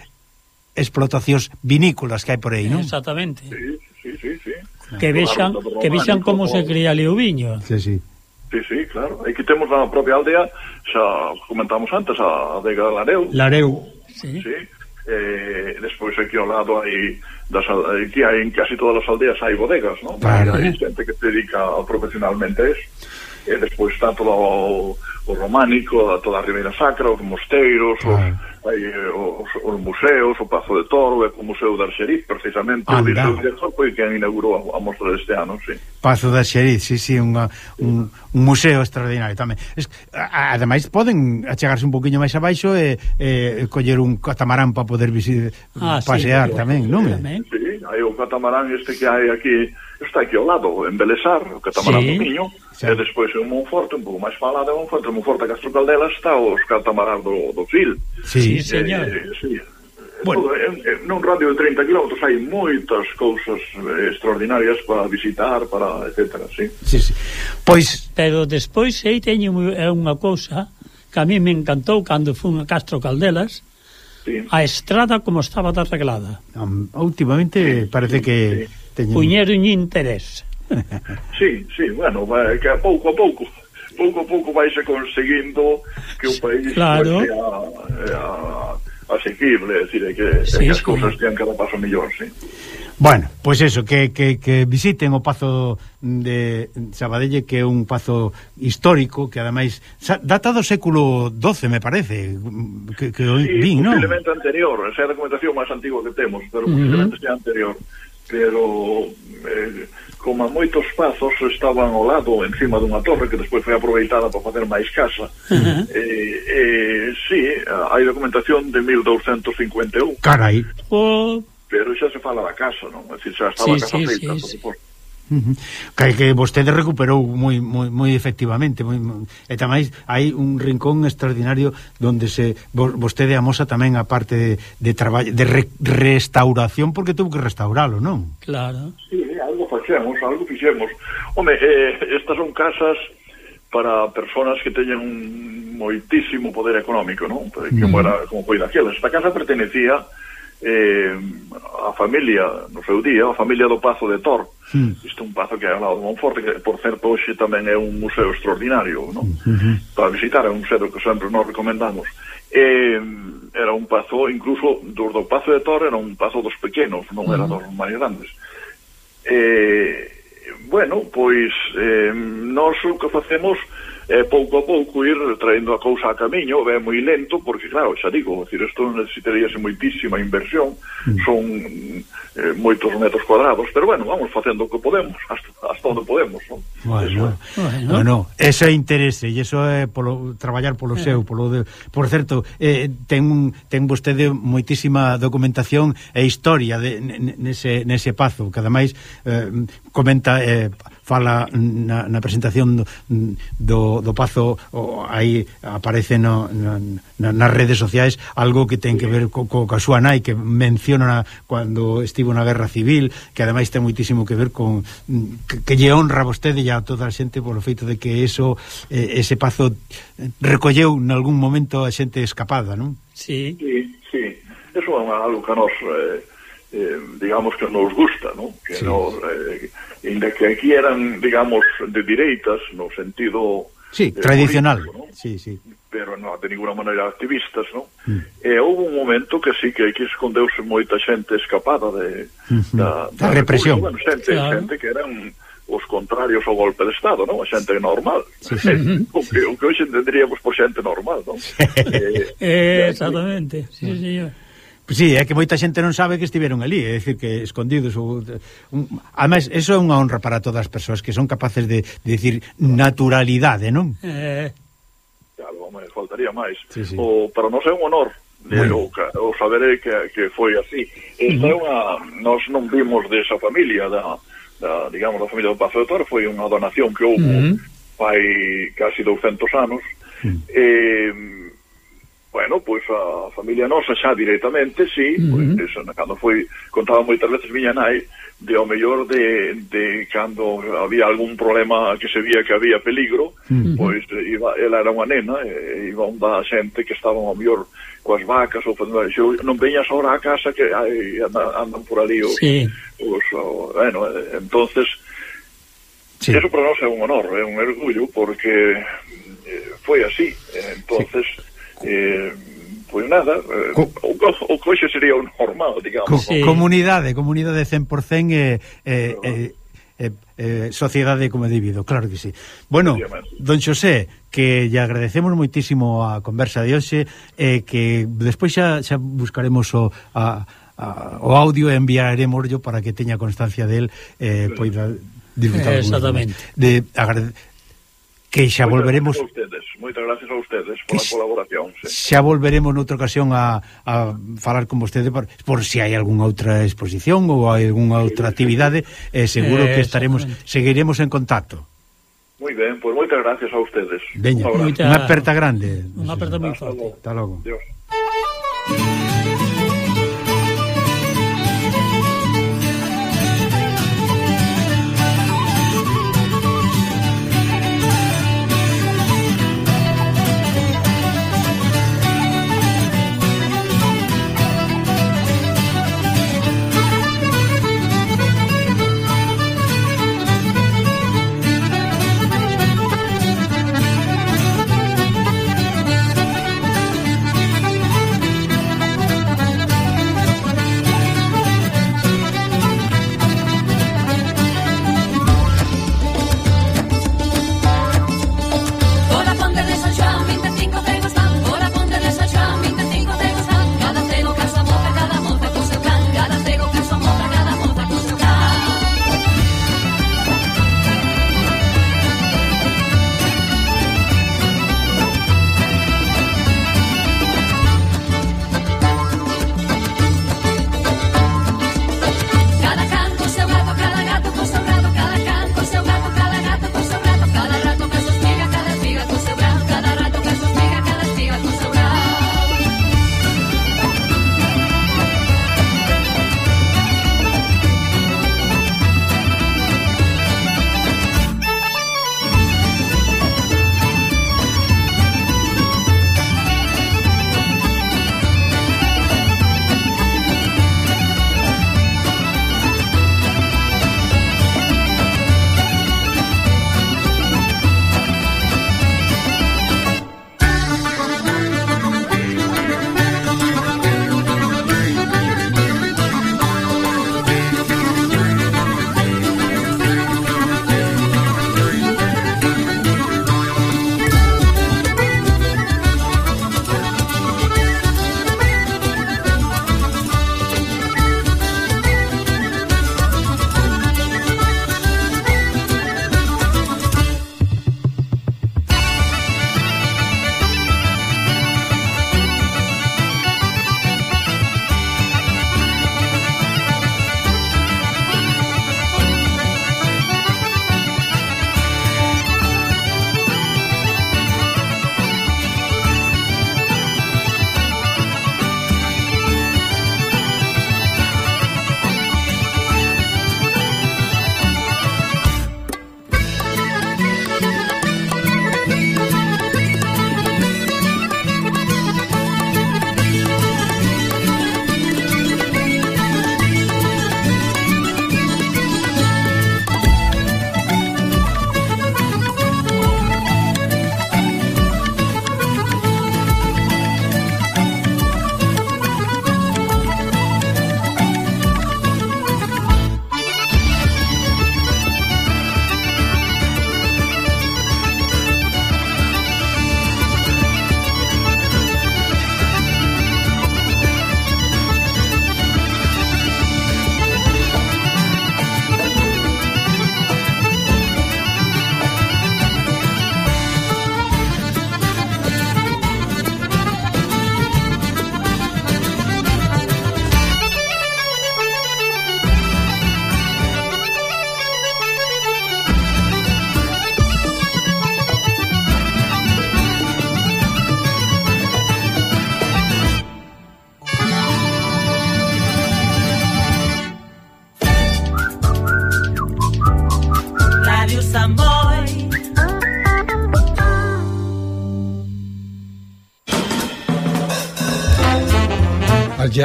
explotacións vinícolas que hai por aí, non? Exactamente. Sí, sí, sí, sí. Que vexan, que vexan como se cría ali o viño. Sí, sí. Sí, sí, claro. Aí que temos na propia aldea, xa comentamos antes, a de Lareu. Lareu Sí. sí? Eh, despois aquí ao lado hai das, aquí hai, en casi todas as aldeas hai bodegas, ¿no? Claro, hai eh? xente que se dedica profesionalmente a eso. E despois está todo o, o románico, toda a Ribeira Sacra, os mosteiros, claro. os hai eh, os, os museos, o Pazo de Toro e o Museo da Xeriz, precisamente Andá. o ah, director foi quen inaugurou a, a mostra deste ano, sí. Pazo da Xeriz, sí, sí, unha, un, un museo extraordinario tamén. Es, a, ademais, poden achegarse un poquinho máis abaixo e, e coller un catamarán para poder visit, ah, pasear sí, tamén, non? Tamén. Sí, hai o catamarán este que hai aquí, está aquí ao lado, en Belesar, o catamarán sí. do Miño, Sí. E despois en Monforte, un pouco máis falada Monforte, Monforte Castro Caldela está os catamarán do, do Fil. Sí, señor. Eh, eh, sí. Bueno. Todo, en, en un radio de 30 km hai moitas cousas eh, extraordinarias para visitar, para etcétera, sí. Sí, sí. Pois, pero despois aí teño unha cousa que a mí me encantou cando fun a Castro Caldelas, sí. a estrada como estaba arreglada. Um, últimamente parece que sí. teñen... Puñeron interés. Sí, sí, bueno, vai, que pouco a pouco pouco a pouco vaise conseguindo que o país claro. Pues, eh, a, a, asequible, é dicir, que, sí, que as cousas tean cada paso mellor, sí. Bueno, pois pues eso, que, que, que visiten o Pazo de Sabadelle, que é un pazo histórico, que ademais data do século XII, me parece, que, que sí, vin, non? Sí, posiblemente anterior, esa é a documentación máis antigo que temos, pero posiblemente uh -huh. sea anterior pero eh, como a moitos pazos estaban ao lado encima dunha torre que despois foi aproveitada para facer máis casa uh -huh. eh, eh, sí, hai documentación de 1251 carai oh. pero xa se fala da casa non? É dicir, xa estaba sí, a casa sí, feita sí, sí que, que vostede recuperou moi, moi, moi efectivamente moi, moi, e tamais hai un rincón extraordinario donde se vostede amosa tamén a parte de, de traballo de re, restauración porque tuvo que restauralo, non? Claro. Sí, algo facemos, algo fixemos. Home, eh, estas son casas para persoas que teñen un moitísimo poder económico, non? Que mm. era como foi daquela. Esta casa pertenecía eh, a familia, no seu día, a familia do Pazo de Tor. Mm. Sí. Isto é un pazo que é ao lado de Monforte, que por certo hoxe tamén é un museo extraordinario, non? Hmm, hmm, hmm. Para visitar, é un museo que sempre nos recomendamos. Eh, era un pazo, incluso dos do Pazo de Tor, era un pazo dos pequenos, non era dos máis grandes. Eh, bueno, pois eh, nós o que facemos eh, pouco a pouco ir traendo a cousa a camiño, é moi lento, porque claro, xa digo, decir, isto necesitaríase moitísima inversión, mm. son eh, moitos metros cuadrados, pero bueno, vamos facendo o que podemos, hasta, hasta onde podemos, non? Bueno, eso, bueno. bueno, eso é interese, e iso é polo, traballar polo eh. seu, polo de, por certo, eh, ten, ten vostede moitísima documentación e historia de, nese, nese pazo, que ademais eh, comenta... Eh, fala na, na presentación do, do, do Pazo o, aí aparece no, na, nas redes sociais algo que ten que ver co, co, co súa nai que menciona cando estivo na guerra civil que ademais ten moitísimo que ver con que, que lle honra a vostede e a toda a xente polo feito de que eso eh, ese Pazo recolleu nalgún momento a xente escapada, non? Sí, sí, sí. Eso é algo que nos... Eh eh, digamos que nos gusta, ¿no? Que sí. no, eh, inda que aquí eran, digamos, de direitas no sentido Sí, eh, tradicional. Político, ¿no? Sí, sí. Pero no de ninguna maneira activistas, ¿no? Mm. E eh, houve un momento que sí que aquí escondeuse moita xente escapada de mm -hmm. da, da, da represión. Bueno, xente, claro. xente que eran os contrarios ao golpe de Estado, non? A xente normal. Sí, sí. Eh, o, que, o que hoxe entenderíamos por xente normal, non? Eh, eh, eh, exactamente, sí, señor. Pois sí, é que moita xente non sabe que estiveron ali, é dicir que escondidos ou un, además, eso é unha honra para todas as persoas que son capaces de, de decir naturalidade, non? Eh. Claro, me faltaría máis. Sí, sí. O para nós é un honor bueno. o, o saber que, que foi así. Esta é uh -huh. unha nós non vimos desa familia da, da digamos da familia do Pazo de Toro, foi unha donación que houve uh -huh. fai casi 200 anos. Uh -huh. Eh Bueno, pois a familia nosa xa directamente, sí, uh -huh. pois eso, cando foi, contaba moitas veces miña nai, de ao mellor de, de cando había algún problema que se vía que había peligro, uh -huh. pois eh, iba, ela era unha nena, e iba onda xente que estaban ao mellor coas vacas ou facendo xo, non veñas ahora a casa que ai, andan, andan por ali os, sí. os, o, bueno, entonces sí. eso para nós é un honor, é un orgullo porque eh, foi así, entonces sí eh, pois nada, eh, Co o, o coxo sería o normal, digamos. Co sí. Comunidade, comunidade 100% eh, eh, eh, eh, eh, sociedade como debido, claro que sí. Bueno, don Xosé, que lle agradecemos moitísimo a conversa de hoxe, eh, que despois xa, xa buscaremos o... A, a, o audio enviaremoslo para que teña constancia del eh, poida disfrutar. Exactamente. De, que xa moitas volveremos a ustedes, moitas gracias a ustedes pola colaboración sí. xa volveremos noutra ocasión a, a falar con vostede por, por se si hai algunha outra exposición ou hai algunha outra actividade eh, seguro eh, que estaremos seguiremos en contacto. Moi ben, pois pues moitas gracias a ustedes. Veña, unha aperta grande. Unha aperta moi forte. hasta logo, hasta logo. Dios.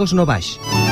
Galegos no baix.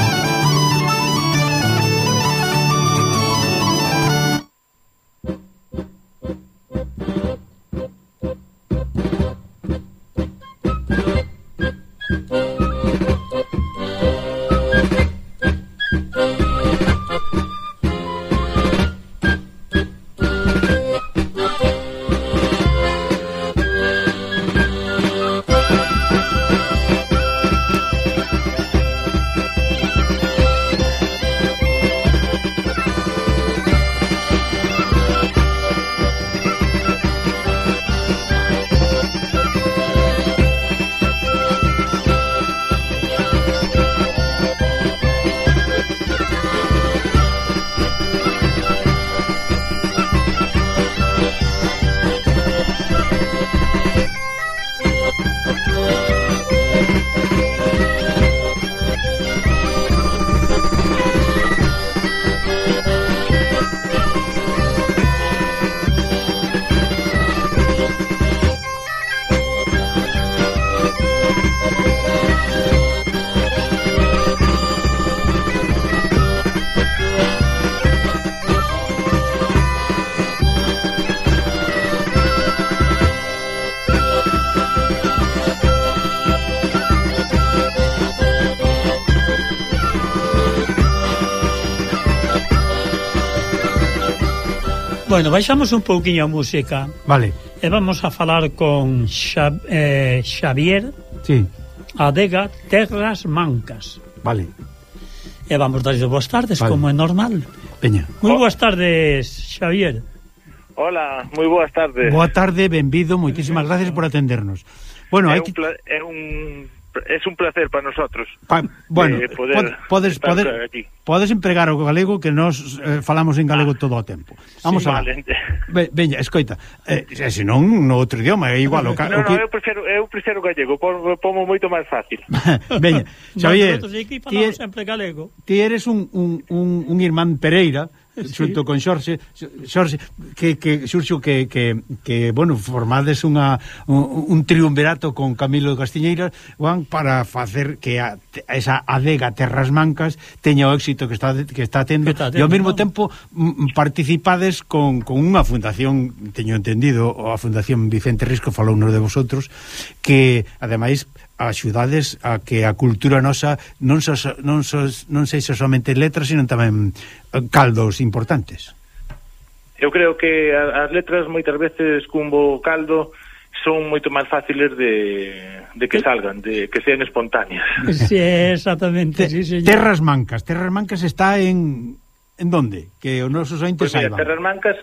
Bueno, baixamos un pouquiño a música. Vale. E vamos a falar con Xa, eh, Xavier sí. Adega Terras Mancas. Vale. E vamos darlle boas tardes, vale. como é normal. Peña. Moi boas tardes, Xavier. Hola, moi boas tardes. Boa tarde, benvido, moitísimas gracias por atendernos. Bueno, é, hai que... pla... é un es un placer para nosotros. Pa, bueno, eh, poder podes poder aquí. podes empregar o galego que nós eh, falamos en galego ah, todo o tempo. Vamos sí, a vale. Ve, veña, escoita, eh, se non no outro idioma é igual o, ca, no, o que... eu prefiro eu prefiro gallego, pomo moito máis fácil. veña, Xavier, ti, ti eres un, un, un, un irmán Pereira sí. xunto con Xorxe, Xorxe que, que Xurxo que, que, que bueno, formades unha un, un triunvirato con Camilo Castiñeira, van para facer que a, esa adega Terras Mancas teña o éxito que está que está tendo, que está tendo e ao mesmo no? tempo participades con, con unha fundación, teño entendido, a Fundación Vicente Risco falou nos de vosotros, que ademais axudades a que a cultura nosa non, so, non, so, non sexa somente letras, sino tamén eh, caldos importantes. Eu creo que as letras moitas veces cun bo caldo son moito máis fáciles de, de que salgan, de que sean espontáneas. Sí, exactamente, sí, señor. Terras Mancas, Terras Mancas está en en donde? Que o noso sainte pues, saiban. Terras Mancas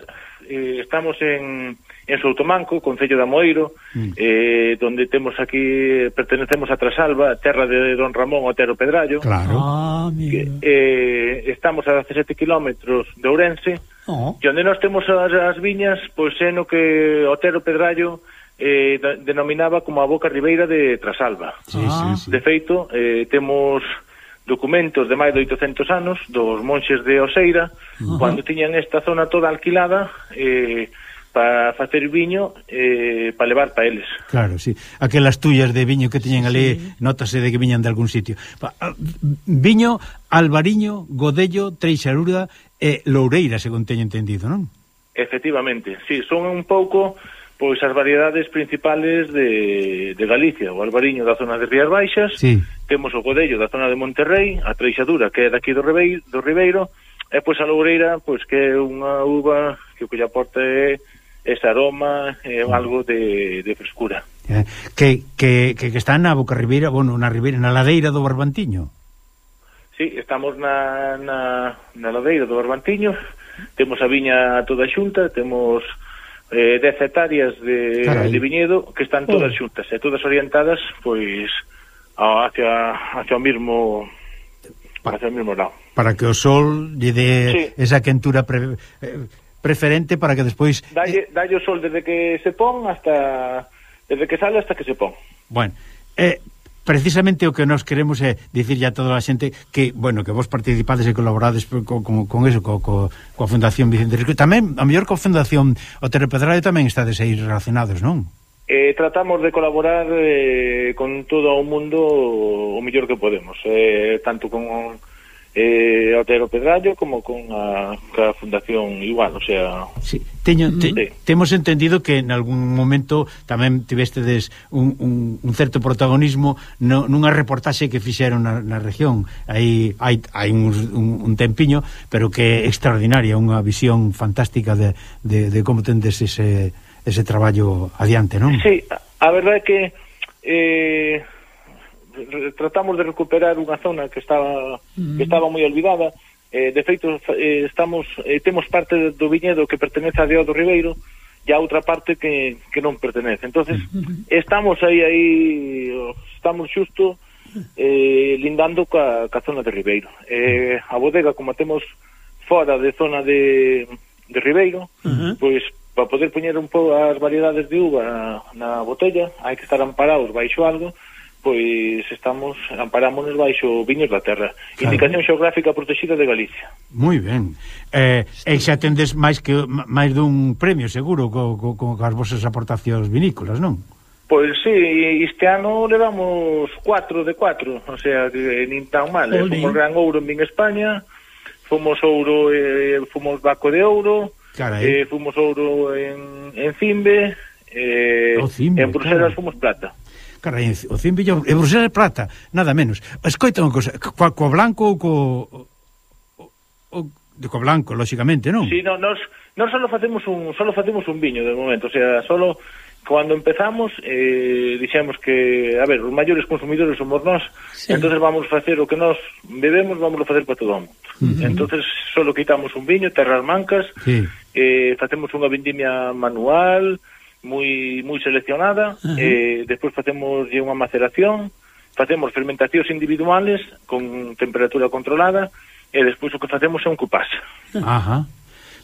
eh, estamos en en Soutomanco, Concello de Amoeiro, mm. eh, donde temos aquí, pertenecemos a Trasalba, terra de Don Ramón Otero Pedrallo. Claro. Ah, que, eh, estamos a 17 kilómetros de Ourense, oh. e onde nós temos as, as viñas, pois é no que Otero Pedrallo eh, denominaba como a boca ribeira de Trasalba. Sí, ah. sí, sí. De feito, eh, temos documentos de máis de 800 anos dos monxes de Oseira, uh -huh. cando tiñan esta zona toda alquilada, eh, para facer viño eh, para levar para eles. Claro, sí. Aquelas tullas de viño que teñen ali, sí. notase de que viñan de algún sitio. Ah, viño, albariño, godello, treixaruda e loureira, según teño entendido, non? Efectivamente, sí, son un pouco pois as variedades principales de, de Galicia, o albariño da zona de Rías Baixas, sí. temos o godello da zona de Monterrey, a treixadura que é daqui do Ribeiro, do Ribeiro e pois a loureira, pois que é unha uva que o que lle aporta é ese aroma é eh, algo de, de frescura. Eh, que, que, que, que está na Boca Ribeira, bueno, na Ribeira, na ladeira do Barbantiño. Sí, estamos na, na, na ladeira do Barbantiño, temos a viña toda xunta, temos eh, 10 hectáreas de, Carai. de viñedo que están oh. todas xuntas e todas orientadas pois hacia, hacia o mismo hacia o mismo lado. Para que o sol lle dé sí. esa quentura pre, eh, preferente para que despois... Eh, dalle, dalle o sol desde que se pon hasta... Desde que sale hasta que se pon. Bueno, eh, precisamente o que nós queremos é dicir a toda a xente que, bueno, que vos participades e colaborades co, co, con eso, co, co, coa Fundación Vicente Risco. Tamén, a mellor coa Fundación Otero Pedrario tamén estades aí relacionados, non? Eh, tratamos de colaborar eh, con todo o mundo o mellor que podemos, eh, tanto con eh, Otero Pedrallo como con a, ca Fundación igual, o sea... Sí. Teño, te, sí. Temos entendido que en algún momento tamén tivestedes un, un, un certo protagonismo no, nunha reportaxe que fixeron na, na región. Aí hai, hai un, un, un tempiño, pero que é extraordinaria, unha visión fantástica de, de, de como tendes ese, ese traballo adiante, non? Sí, a, a verdade é que... Eh, tratamos de recuperar unha zona que estaba que mm-hmm. estaba moi olvidada. Eh, de feito eh, estamos eh, temos parte do viñedo que pertenece a Dios do Ribeiro e a outra parte que, que non pertenece. Entonces mm-hmm. estamos aí aí estamos xusto eh, lindando ca, ca zona de Ribeiro. Eh, a bodega como a temos fora de zona de, de Ribeiro, uh -huh. pois para poder poñer un pouco as variedades de uva na, na botella, hai que estar amparados baixo algo, pois estamos amparámonos baixo viños da terra. Claro. Indicación xeográfica protegida de Galicia. Moi ben. Eh, e xa tendes máis que máis dun premio seguro co, co, co as vosas aportacións vinícolas, non? Pois sí, este ano le damos 4 de 4, o sea, que nin tan mal, eh. fomos gran ouro en Vin España, fomos ouro, eh, fomos vaco de ouro, Carai. eh, fomos ouro en, en Cimbe, eh, oh, Cimbe, en Bruselas claro. fomos plata. Carai, o 100 millóns, e Bruxelas plata, nada menos. Escoita unha cosa, co, co blanco ou co, o, o de co blanco, lógicamente, non? Si, sí, no, nós, non solo facemos un solo facemos un viño de momento, o sea, solo cando empezamos eh, dixemos que, a ver, os maiores consumidores somos nós, sí. entonces vamos a facer o que nós bebemos, vamos a facer para todo o mundo. Uh -huh. entonces solo quitamos un viño, terras mancas, sí. eh, facemos unha vendimia manual, moi moi seleccionada, uh -huh. eh, despois facemos unha maceración, facemos fermentacións individuales con temperatura controlada e despois o que facemos é un cupás. Ajá.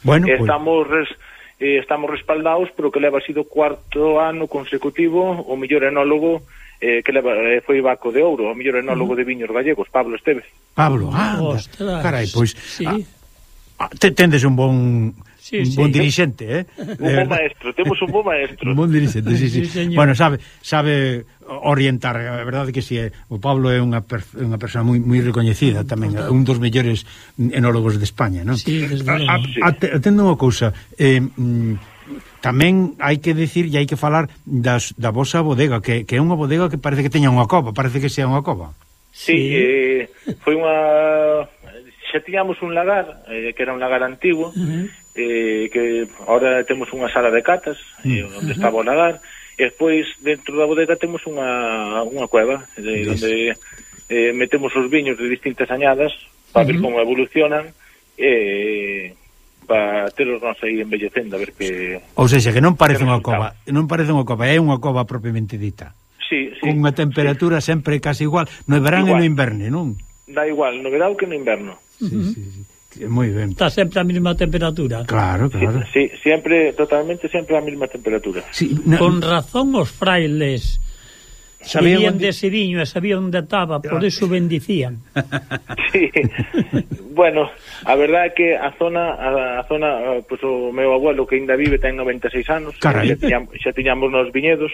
Bueno, estamos res, eh, estamos respaldados pero que leva sido cuarto ano consecutivo o mellor enólogo eh, que leva, eh, foi Baco de Ouro, o mellor enólogo uh -huh. de viños gallegos, Pablo Esteves. Pablo, ah, carai, pois sí. Ah, ah a, tendes un bon sí, un sí. bon dirixente, eh? Un bon maestro, temos un bon maestro. un bon dirixente, sí, sí. sí bueno, sabe, sabe orientar, eh, a verdade que si sí, o Pablo é unha per, unha persoa moi moi recoñecida tamén, Total. un dos mellores enólogos de España, non? Sí, desde ah, a, a, ah, atendo unha cousa, eh, mm, tamén hai que decir e hai que falar das, da vosa bodega, que, que é unha bodega que parece que teña unha cova, parece que sea unha cova. Sí, sí. Eh, foi unha... Xa tiñamos un lagar, eh, que era un lagar antigo, uh -huh eh, que ahora temos unha sala de catas eh, mm. onde estaba o nadar e despois dentro da bodega temos unha, unha cueva eh, de, yes. onde eh, metemos os viños de distintas añadas para uh -huh. ver mm-hmm. como evolucionan e eh, para teros nos aí embellecendo a ver que... Ou seja, que non parece unha cova non parece unha cova, é unha cova propiamente dita sí, sí, unha temperatura sí. sempre casi igual no verán igual. e no inverno, non? Da igual, no verán que no inverno sí, uh -huh. sí, sí. Moi ben. Está sempre a mesma temperatura. Claro, claro. Sí, sí, sempre, totalmente sempre a mesma temperatura. Sí, na... Con razón os frailes sabían onde... de ese viño e sabían onde estaba, por iso bendicían. sí. bueno, a verdade é que a zona a, a zona, pois pues, o meu abuelo que ainda vive ten 96 anos, Carai. xa tiñamos, xa tiñamos nos viñedos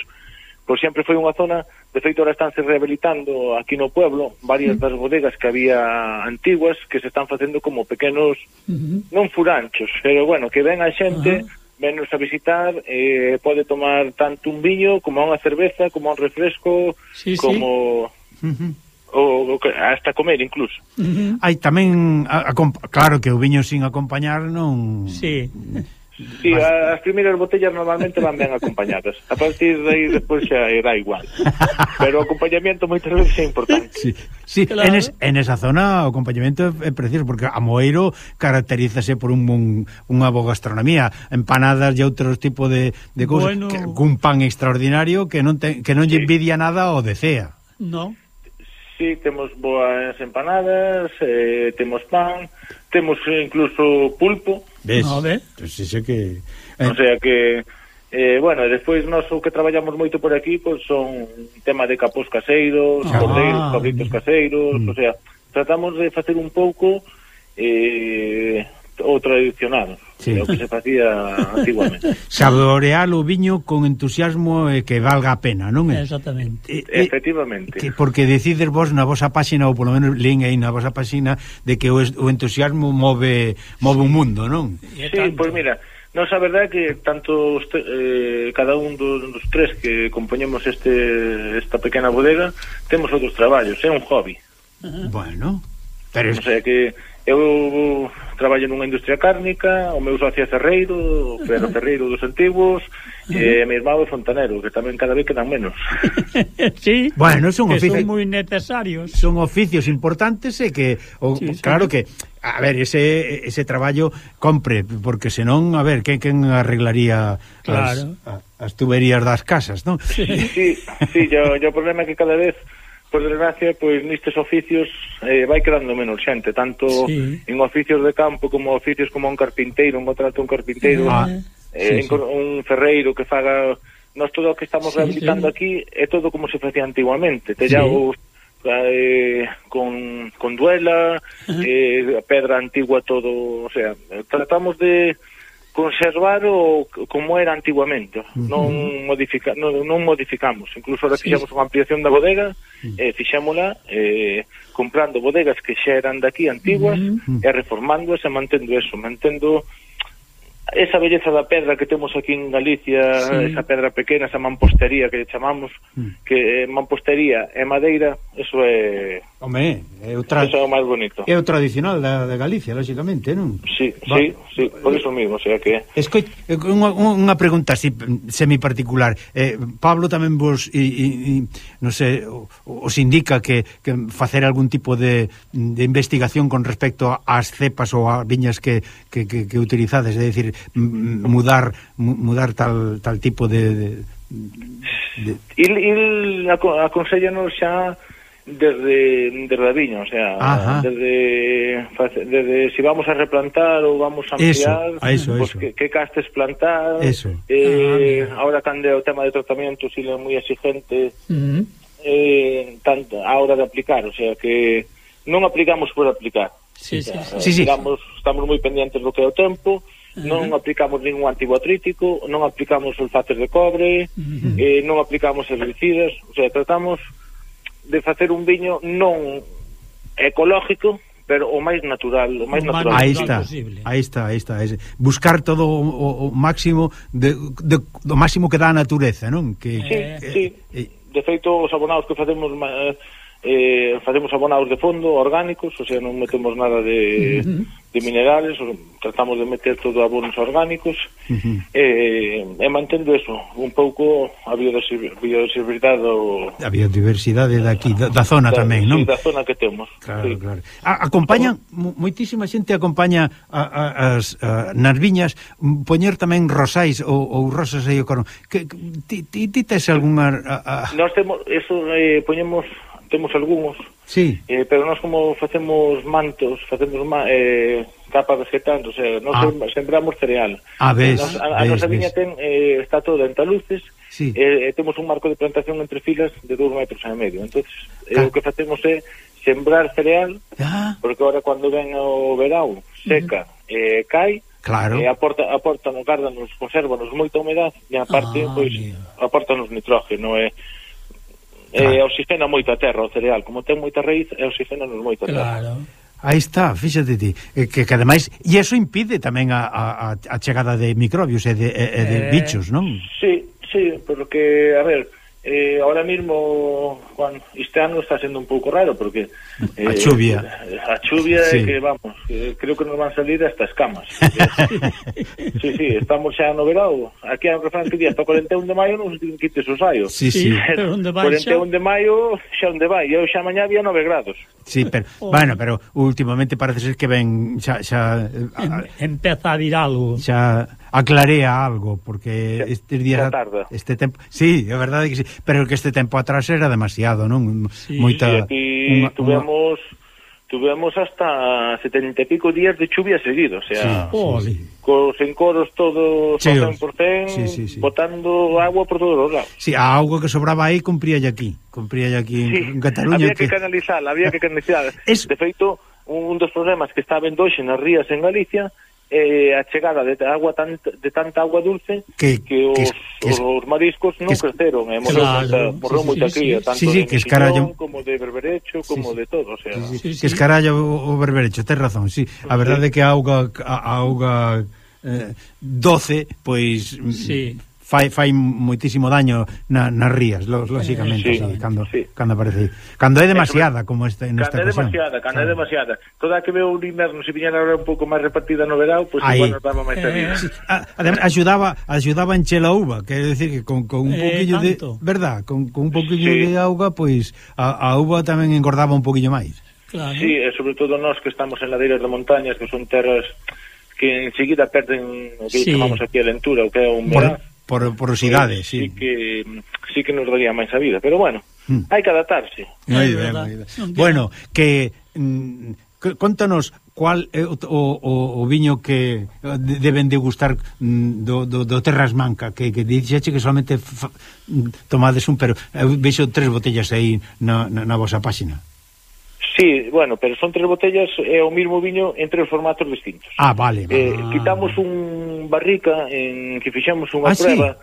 pois sempre foi unha zona, de feito ahora estánse rehabilitando aquí no pueblo varias das bodegas que había antiguas que se están facendo como pequenos uh -huh. non furanchos, pero bueno, que ven a xente uh -huh. Venos a visitar, eh, pode tomar tanto un viño como unha cerveza, como un refresco, sí, como... Sí. Uh -huh o, o hasta comer incluso. Uh -huh. Hai tamén a, a, claro que o viño sin acompañar non Sí. Sí, as primeiras botellas normalmente van ben acompañadas. A partir de aí despois xa era igual. Pero o acompañamento moitas veces é importante. Sí, sí. Claro. En, es, en esa zona o acompañamento é preciso porque a Moeiro caracterízase por un, un unha boa gastronomía, empanadas e outros tipo de, de cousas, bueno... Que, cun pan extraordinario que non te, que non sí. lle envidia nada ao de CEA. No. Sí, temos boas empanadas, eh, temos pan, temos incluso pulpo. Ves? No, ve? Pues iso que... Eh. O sea que... Eh, bueno, e despois nós o que traballamos moito por aquí pois son tema de capós caseiros, ah, cordeiros, cabritos caseiros, mm. o sea, tratamos de facer un pouco eh, o tradicional. Sí. O que se facía antiguamente. Saborear o viño con entusiasmo e que valga a pena, non é? Exactamente. E, e, Efectivamente. Que porque decides vos na vosa páxina, ou polo menos lín aí na vosa páxina, de que o, o entusiasmo move move sí. un mundo, non? Sí, pois pues mira, Nos a verdade que tanto os te, eh, cada un dos, dos tres que compoñemos este esta pequena bodega temos outros traballos, é un hobby. Uh -huh. Bueno, pero o sea que Eu traballo nunha industria cárnica, o meu socio é Ferreiro, Ferreiro Ferreiro dos antigos, e a meu irmão é fontanero, que tamén cada vez quedan menos. sí, bueno, son oficios moi necesarios. Son oficios importantes e que o, sí, sí. claro que a ver, ese ese traballo compre, porque senón, a ver, quen quen arreglaría claro. as, as tuberías das casas, non? Sí, sí, sí yo, yo o problema é que cada vez por desgracia, pois nestes oficios eh, vai quedando menos xente, tanto sí. en oficios de campo como oficios como un carpinteiro, un contrato un carpinteiro, ah, eh, sí, sí. un ferreiro que faga... Nós todo o que estamos sí, rehabilitando sí. aquí é todo como se facía antiguamente. Tellao sí. eh, con, con duela, uh -huh. eh, pedra antigua, todo... O sea, tratamos de conservar o como era antiguamente, uh -huh. non modifica non, non modificamos, incluso ahora sí. fixemos unha ampliación da bodega, uh -huh. eh fixémola eh comprando bodegas que xa eran daqui antiguas uh -huh. e reformándoas e mantendo eso, mantendo esa belleza da pedra que temos aquí en Galicia, sí. esa pedra pequena, esa mampostería que chamamos, mm. que eh, mampostería e madeira, eso é Home, é o tra... Eso é o máis bonito. É o tradicional da, de Galicia, lógicamente, non? Sí, Va... sí, sí, por iso mesmo, o sea que Escoi, eh, unha, unha pregunta así semi particular. Eh, Pablo tamén vos i, i, i, non sei, os indica que, que facer algún tipo de, de investigación con respecto ás cepas ou a viñas que, que, que, que utilizades, é dicir, mudar mudar tal, tal tipo de, de, de... Il, il aconsellanos xa desde desde a viña, o sea, Ajá. desde desde si vamos a replantar ou vamos a ampliar, eso, a eso, pues eso. Que, que castes plantar. Eso. Eh, ah, ahora cande o tema de tratamiento, si é moi exigente. Uh -huh. Eh, tanto a hora de aplicar, o sea que non aplicamos por aplicar. Sí, o sí, sí. sí, sí. Digamos, estamos moi pendentes do que é o tempo Non aplicamos ningún antibiotrítico, non aplicamos sulfatos de cobre, uh -huh. eh, non aplicamos herbicidas, o sea, tratamos de facer un viño non ecológico, pero o máis natural, o máis o natural aí está, posible. Aí está, aí está, aí está. Buscar todo o, o, o máximo de, de, do máximo que dá a natureza, non? Que, sí, eh, sí. Eh, de feito, os abonados que facemos eh, eh, facemos abonados de fondo orgánicos, o sea, non metemos nada de, uh -huh. de minerales, o, tratamos de meter todo abonos orgánicos uh -huh. eh, e mantendo eso, un pouco a biodiversidade do... A biodiversidade daqui, da, da zona da, tamén, non? Sí, da zona que temos. Claro, sí. claro. A, acompañan, moitísima xente acompaña a, a, as a, nas viñas poñer tamén rosais ou, ou rosas aí o corón. Que, ti, ti, ti tes algunha... A, a... Nós temos, eso, eh, poñemos temos algúns, sí. eh, pero nós como facemos mantos, facemos ma eh, capas vegetando, o sea, nós ah. sembramos cereal. A ves, nos, a, a ves, nosa viña ves. ten, eh, está toda en taluces, sí. eh, temos un marco de plantación entre filas de 2 metros e medio. entonces eh, o que facemos é sembrar cereal, ah. porque ahora cando ven o verão, seca, uh -huh. eh, cai, Claro. E eh, aporta, aporta nos garda nos conserva nos moita humedad e aparte ah, pois aporta nos nitrógeno e eh, Eh, claro. E oxigena moito a terra, o cereal, como ten moita raíz, e oxigena nos moito a terra. Claro. Aí está, fíxate ti, eh, que, que ademais, e eso impide tamén a, a, a chegada de microbios e de, e de eh, bichos, non? Sí, sí, porque, a ver, eh, ahora mismo, Juan, este ano está sendo un pouco raro porque eh, a chuvia a chuvia sí. é que vamos, eh, creo que nos van salir hasta escamas. sí, sí, estamos xa no verao. Aquí a refrán que día hasta 41 de maio non se quites o saio. Sí, sí. Pero onde vai 41 de maio xa onde vai, eu xa mañá había 9 grados. Sí, pero oh. bueno, pero últimamente parece ser que ven xa xa en, a, empeza a vir algo. Xa aclarea algo, porque xa, estes días... Xa tarda. Este tempo... Sí, é verdade que sí, pero que este tempo atrás era demasiado, non? Sí, Moita... Sí, aquí unha, tuvemos... Tuvemos hasta setenta e pico días de chuvia seguido, o sea, sí, sí. cos encoros todos ao 100%, sí, sí, sí. botando agua por todos os lados. Sí, a auga que sobraba aí cumpría aquí, cumpría aquí sí, en Cataluña. Había que, que canalizarla, había que canalizarla. Es... De feito, un dos problemas que está vendo hoxe nas rías en Galicia eh, a chegada de agua tan, de tanta agua dulce que, que, os, que, es, os mariscos non es, creceron, eh, morreu, claro, morreu sí, moita sí, cría, sí, tanto sí, sí, de que escarallo... como de berberecho, como sí, de todo, o sea. Sí, sí, sí, que escaralla o, o berberecho, tes razón, sí. A verdade é que a auga a, a auga eh, doce, pois sí fai fai moitísimo daño na, nas rías, lógicamente, sí, sí, cando sí. cando aparece. Cando é demasiada como esta en esta ocasión. Cando é demasiada, cando é demasiada. Toda que veo un inverno se viñera agora un pouco máis repartida no verão, pois pues, igual nos daba máis eh, sí. Ademais axudaba axudaba en chela uva, quer decir que con, con un eh, poquillo eh, tanto. de, verdad, con, con un poquillo sí. de auga, pois pues, a, a uva tamén engordaba un poquillo máis. Claro. Sí, e sobre todo nós que estamos en ladeiras de montañas, que son terras que enseguida perden o que sí. chamamos aquí a lentura, o que é un verán. Bueno, por eh, porosidade, eh, sí. Sí que, sí que nos daría máis a vida, pero bueno, mm. hai que adaptarse. Moi ben, moi ben. Bueno, que mm, contanos cual é o, o, o viño que eh, deben de gustar mm, do, do, do Terras Manca que, que dixeche que solamente fa, mm, tomades un pero eu vexo tres botellas aí na, na, na vosa páxina Sí, bueno, pero son tres botellas e o mismo viño en tres formatos distintos. Ah, vale. Eh, ah. Quitamos un barrica en que fixemos unha ah, prueba.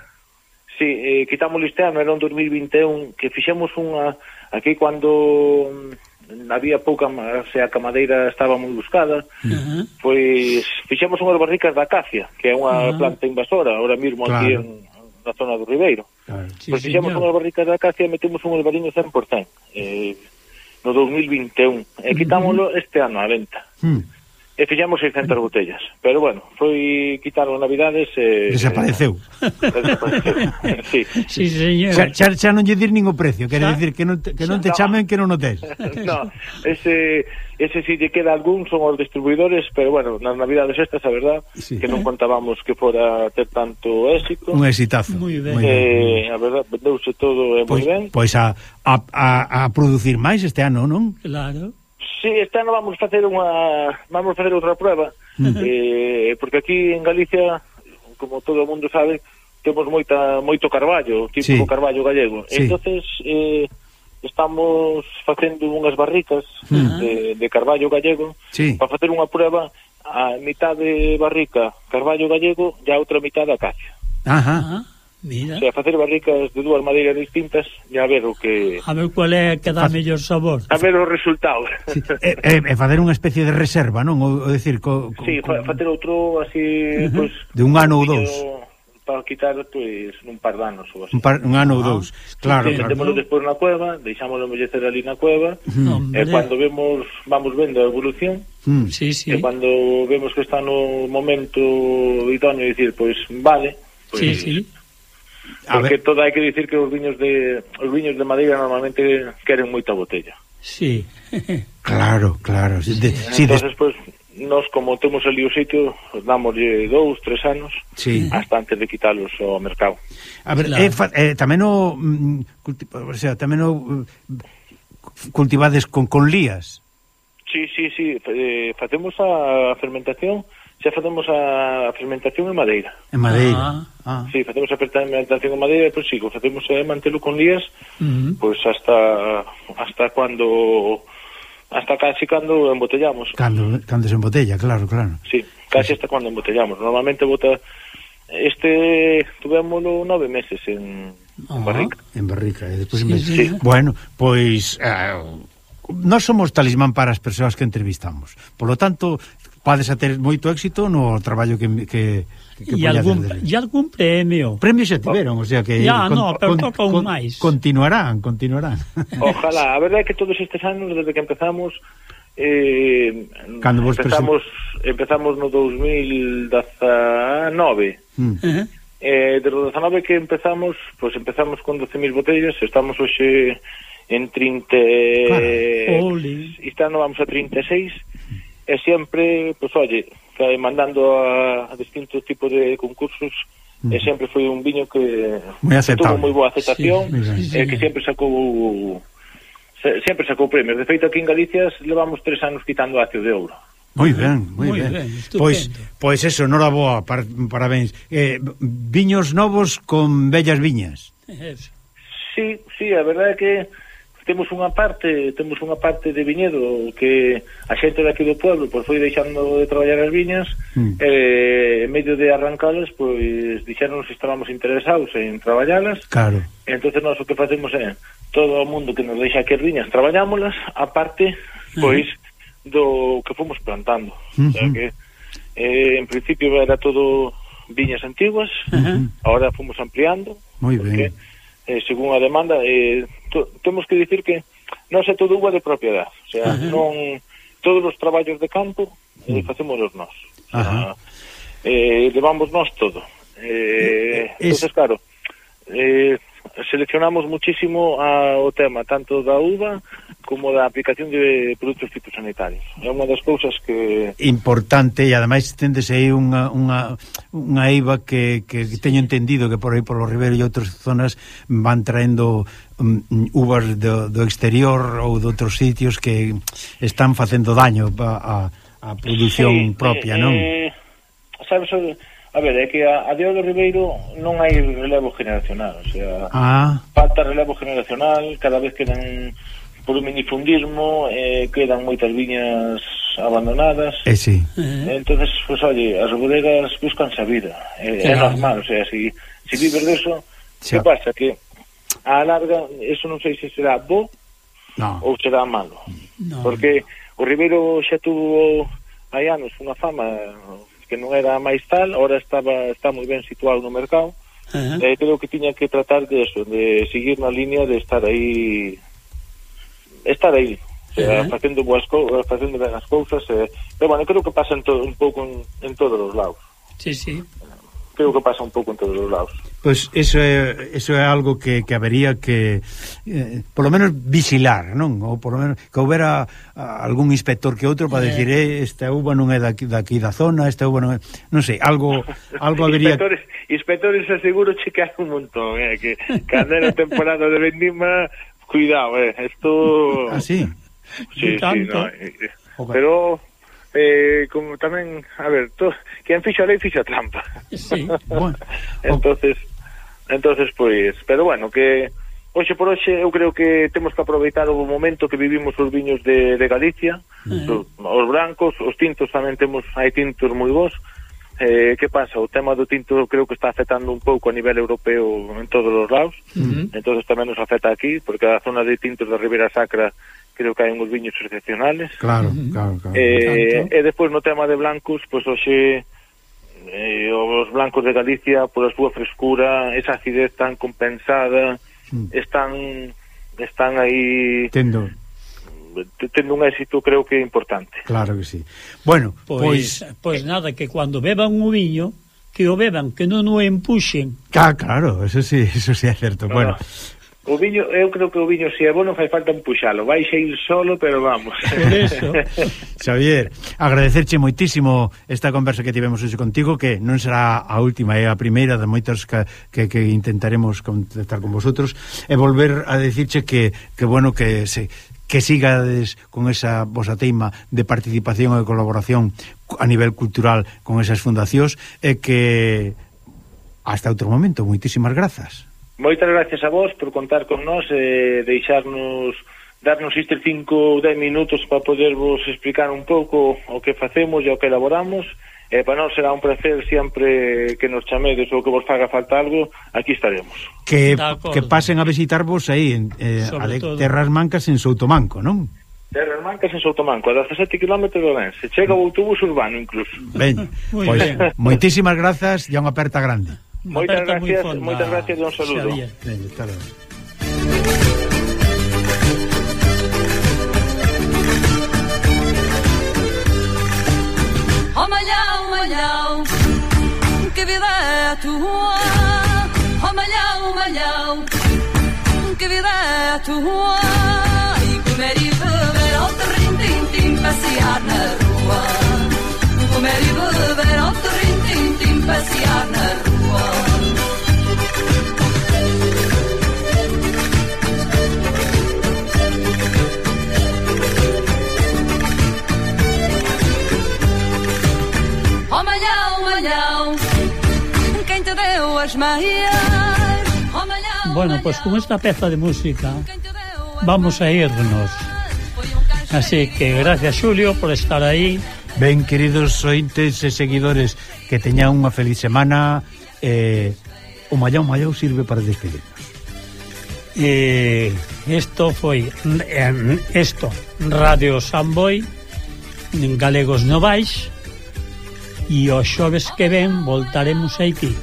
Sí, sí eh, quitamos este ano, era un 2021, que fixemos unha... Aquí cando mm, había pouca, o sea, a camadeira estaba moi buscada, uh -huh. pois fixemos unhas barricas da acacia, que é unha uh -huh. planta invasora, ahora mesmo claro. aquí en, na zona do Ribeiro. Claro. Sí, pois fixemos unhas barricas da acacia e metemos un albariño 100%. Eh, no 2021 e quitámoslo este ano a venta. Hmm. E fixamos 600 botellas. Pero bueno, foi quitaron navidades e... Eh, desapareceu. Desapareceu. sí. sí, señor. Xa, xa, xa non lle dir nin o precio, quere dicir que non te, que non te no. chamen que non o tes. no, ese, ese si lle queda algún son os distribuidores, pero bueno, nas navidades estas, a verdad, sí. que non contábamos que fora ter tanto éxito. Un exitazo. Muy ben. Eh, a verdad, vendeuse todo eh, pois, moi ben. Pois a, a, a, a producir máis este ano, non? Claro. Sí, esta ano vamos facer unha vamos facer outra prueba, uh -huh. eh, porque aquí en Galicia, como todo o mundo sabe, temos moita moito carballo, tipo sí. carballo gallego. Sí. Entonces, eh, estamos facendo unhas barricas uh -huh. de, de carballo gallego sí. para facer unha prueba a mitad de barrica carballo gallego e a outra mitad a acacia. Ajá. Uh -huh. Mira. O sea, facer barricas de dúas madeiras distintas e a ver o que... A ver cual é que dá Faz... mellor sabor. A ver o resultado. Sí. E, e, e facer unha especie de reserva, non? O, o decir, co, co, sí, co... facer outro así... Uh -huh. pues, de un ano ou dous. Para quitar, pues, un par de anos ou así. Un, par, un ano ou ah, dous, claro. Sí, claro. Metémoslo despois na cueva, deixámoslo envellecer ali na cueva, mm. e eh, cando vemos, vamos vendo a evolución, mm. sí, sí. e cando vemos que está no momento idóneo, dicir, pois, pues, vale, pues, sí, sí Porque todo hai que dicir que os viños de os viños de Madeira normalmente queren moita botella. Sí. claro, claro. Sí, de, sí, Entonces, de... pues, nos como temos ali o sitio, damoslle dous, tres anos, sí. hasta antes de quitalos ao mercado. A ver, claro. eh, fa, eh, tamén o, mm, o sea, tamén o mm, cultivades con, con lías. Sí, sí, sí, eh, facemos a fermentación xa facemos a fermentación en madeira. En madeira. Ah, ah. Sí, facemos a fermentación en madeira e pois sigo, facemos a mantelo con lías, uh -huh. pois hasta hasta cando hasta casi cando embotellamos. Cando cando se embotella, claro, claro. Sí, casi hasta cando embotellamos. Normalmente bota este tuvémolo nove meses en, ah, en barrica. En barrica, e despois sí, me... sí. Bueno, pois eh, non somos talismán para as persoas que entrevistamos. Por lo tanto, Podes a ter moito éxito no traballo que... que que e algún, e algún premio. Premio xa tiveron, o sea que ya, con, no, pero con, toca un con, máis. Continuarán, continuarán. Ojalá, a verdade é que todos estes anos Desde que empezamos eh, Cando vos empezamos, empezamos no 2019 mm. uh -huh. eh, Desde o 19 que empezamos Pois pues empezamos con 12.000 botellas Estamos hoxe en 30 claro. Está no vamos a 36 e sempre, pois olle, que mandando a, a distintos tipos de concursos e sempre foi un viño que, que tuvo moi boa aceptación sí, sí, sí. e que sempre sacou sempre sacou premios. De feito, aquí en Galicia levamos tres anos quitando ácido de ouro. Moi ben, moi ben. ben pois, pois eso, noraboa, par, parabéns. Eh, viños novos con bellas viñas. Sí, sí, a verdade é que temos unha parte, temos unha parte de viñedo que a xente daqui do pueblo pois foi deixando de traballar as viñas mm. eh, en medio de arrancalas pois dixeron se estábamos interesados en traballalas. Claro. Entonces nós o que facemos é todo o mundo que nos deixa aquí as viñas traballámolas a parte pois mm. do que fomos plantando. Mm -hmm. O sea que eh, en principio era todo viñas antiguas, uh ahora fomos ampliando. Moi ben. Eh, según a demanda eh to, temos que dicir que non é todo uva de propiedade, o sea, Ajá. non todos os traballos de campo eh, mm. facemos os nós. O sea, eh, levamos nós todo. Eh, eh, eh es... entonces, claro, eh, seleccionamos muchísimo a, o tema tanto da uva como da aplicación de produtos fitosanitarios. É unha das cousas que... Importante, e ademais tendes aí unha, unha, unha eiva que, que teño entendido que por aí por los Ribeiro e outras zonas van traendo um, uvas do, do exterior ou de outros sitios que están facendo daño a, a, a produción sí, propia, eh, non? Eh, sabes, A ver, é que a, a Diego Ribeiro non hai relevo generacional, o sea, ah. falta relevo generacional, cada vez quedan por un minifundismo, eh, quedan moitas viñas abandonadas. Eh, sí. Eh. Eh, entonces, pues, oye, as bodegas buscanse a vida, eh, claro. é normal, o sea, si, si vives de sí. que pasa? Que a larga, eso non sei se será bo no. ou será malo, no, porque no. o Ribeiro xa tuvo hai anos unha fama que non era máis tal, ahora estaba está moi ben situado no mercado. Uh -huh. eh, creo que tiña que tratar de eso, de seguir na línea de estar aí estar aí, uh -huh. eh, facendo boas cousas, facendo ben as cousas, eh, pero bueno, creo que pasa en todo, un pouco en, en todos os lados. Sí, sí. Creo que pasa un pouco en todos os lados. Pois pues eso é, eso é algo que, que habería que eh, polo menos vigilar, non? Ou por lo menos que houbera algún inspector que outro para eh. decir, eh, esta uva non é daqui, daqui da zona, esta uva non é, non sei, algo algo habería Inspectores, inspectores aseguro checar un montón, eh, que cando era temporada de vendima, cuidado, eh, isto Ah, sí. Sí, sí, no, eh, eh. pero eh, como tamén, a ver, to, quen fixo a lei fixo a trampa. Sí, bueno. Entonces, okay entonces pois, pero bueno, que hoxe por hoxe eu creo que temos que aproveitar o momento que vivimos os viños de, de Galicia, os, os brancos, os tintos tamén temos, hai tintos moi bons, Eh, que pasa? O tema do tinto creo que está afectando un pouco a nivel europeo en todos os lados, uh -huh. entonces tamén nos afecta aquí, porque a zona de tintos da Ribeira Sacra creo que hai uns viños excepcionales. Claro, claro, claro. Eh, e despois no tema de blancos, pois pues, hoxe eh, os blancos de Galicia pola súa frescura, esa acidez tan compensada, mm. están están aí tendo eh, tendo un éxito creo que importante. Claro que sí. Bueno, pois pois, pois nada que cando beban un viño que o beban, que non o empuxen. Ah, claro, eso sí, eso sí é certo. Claro. Bueno, O viño, eu creo que o viño se é bueno fai falta empuxalo, vai xe ir solo, pero vamos. Por eso. Xavier, agradecerche moitísimo esta conversa que tivemos hoxe contigo, que non será a última, é a primeira de moitas que, que, que intentaremos contactar con vosotros, e volver a decirche que, que bueno, que se, que sigades con esa vosa teima de participación e colaboración a nivel cultural con esas fundacións e que hasta outro momento, moitísimas grazas. Moitas gracias a vos por contar con nós e deixarnos darnos estes 5 ou 10 minutos para podervos explicar un pouco o que facemos e o que elaboramos. E eh, para nós será un placer sempre que nos chamedes ou que vos faga falta algo, aquí estaremos. Que, que pasen a visitarvos aí en eh, a de, Terras Mancas en Soutomanco, non? Terras Mancas en Soutomanco, a 17 km de Orense. Chega o autobús urbano incluso. Ben, pois, moitísimas grazas e unha aperta grande. Moitas gracias, moitas gracias e un saludo. Xavier, ben, claro. Oh, malhão, oh, malhão, que vida é a tua? Oh, malhão, oh, malhão, que vida é a tua? E comer e beber, ao terrim-tim-tim, passear na rua. Comer e beber, ao terrim-tim-tim, passear na rua. Bueno, pois pues, con esta peza de música vamos a irnos. Así que gracias, Xulio, por estar aí. Ben, queridos ointes e seguidores, que teñan unha feliz semana eh, o Mallao Mallao sirve para despedirnos. Eh, isto foi isto, Radio Samboy, Galegos Novais, e o xoves que ven voltaremos aquí.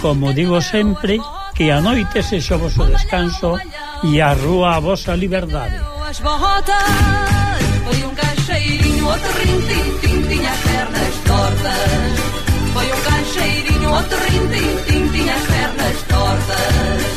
Como digo sempre, que a noite se xo vosso descanso e a rúa a vosa liberdade. As botas, foi un caixeirinho, outro rintintín, as pernas tortas, foi un caixeirinho. Outro rintim-tim Tinha as pernas tortas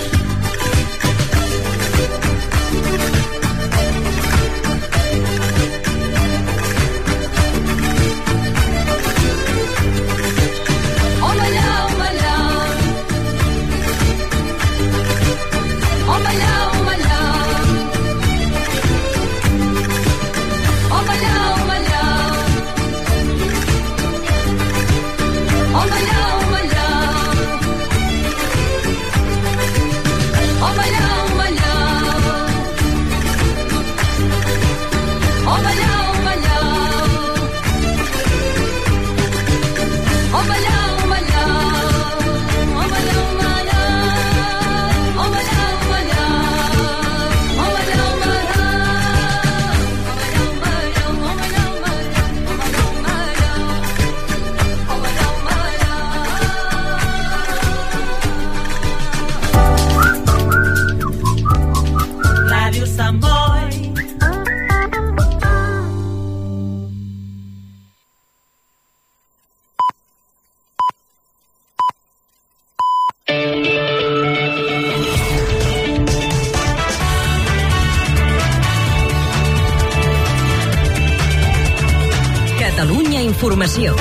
Informació.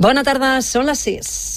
Bona tarda, són les 6.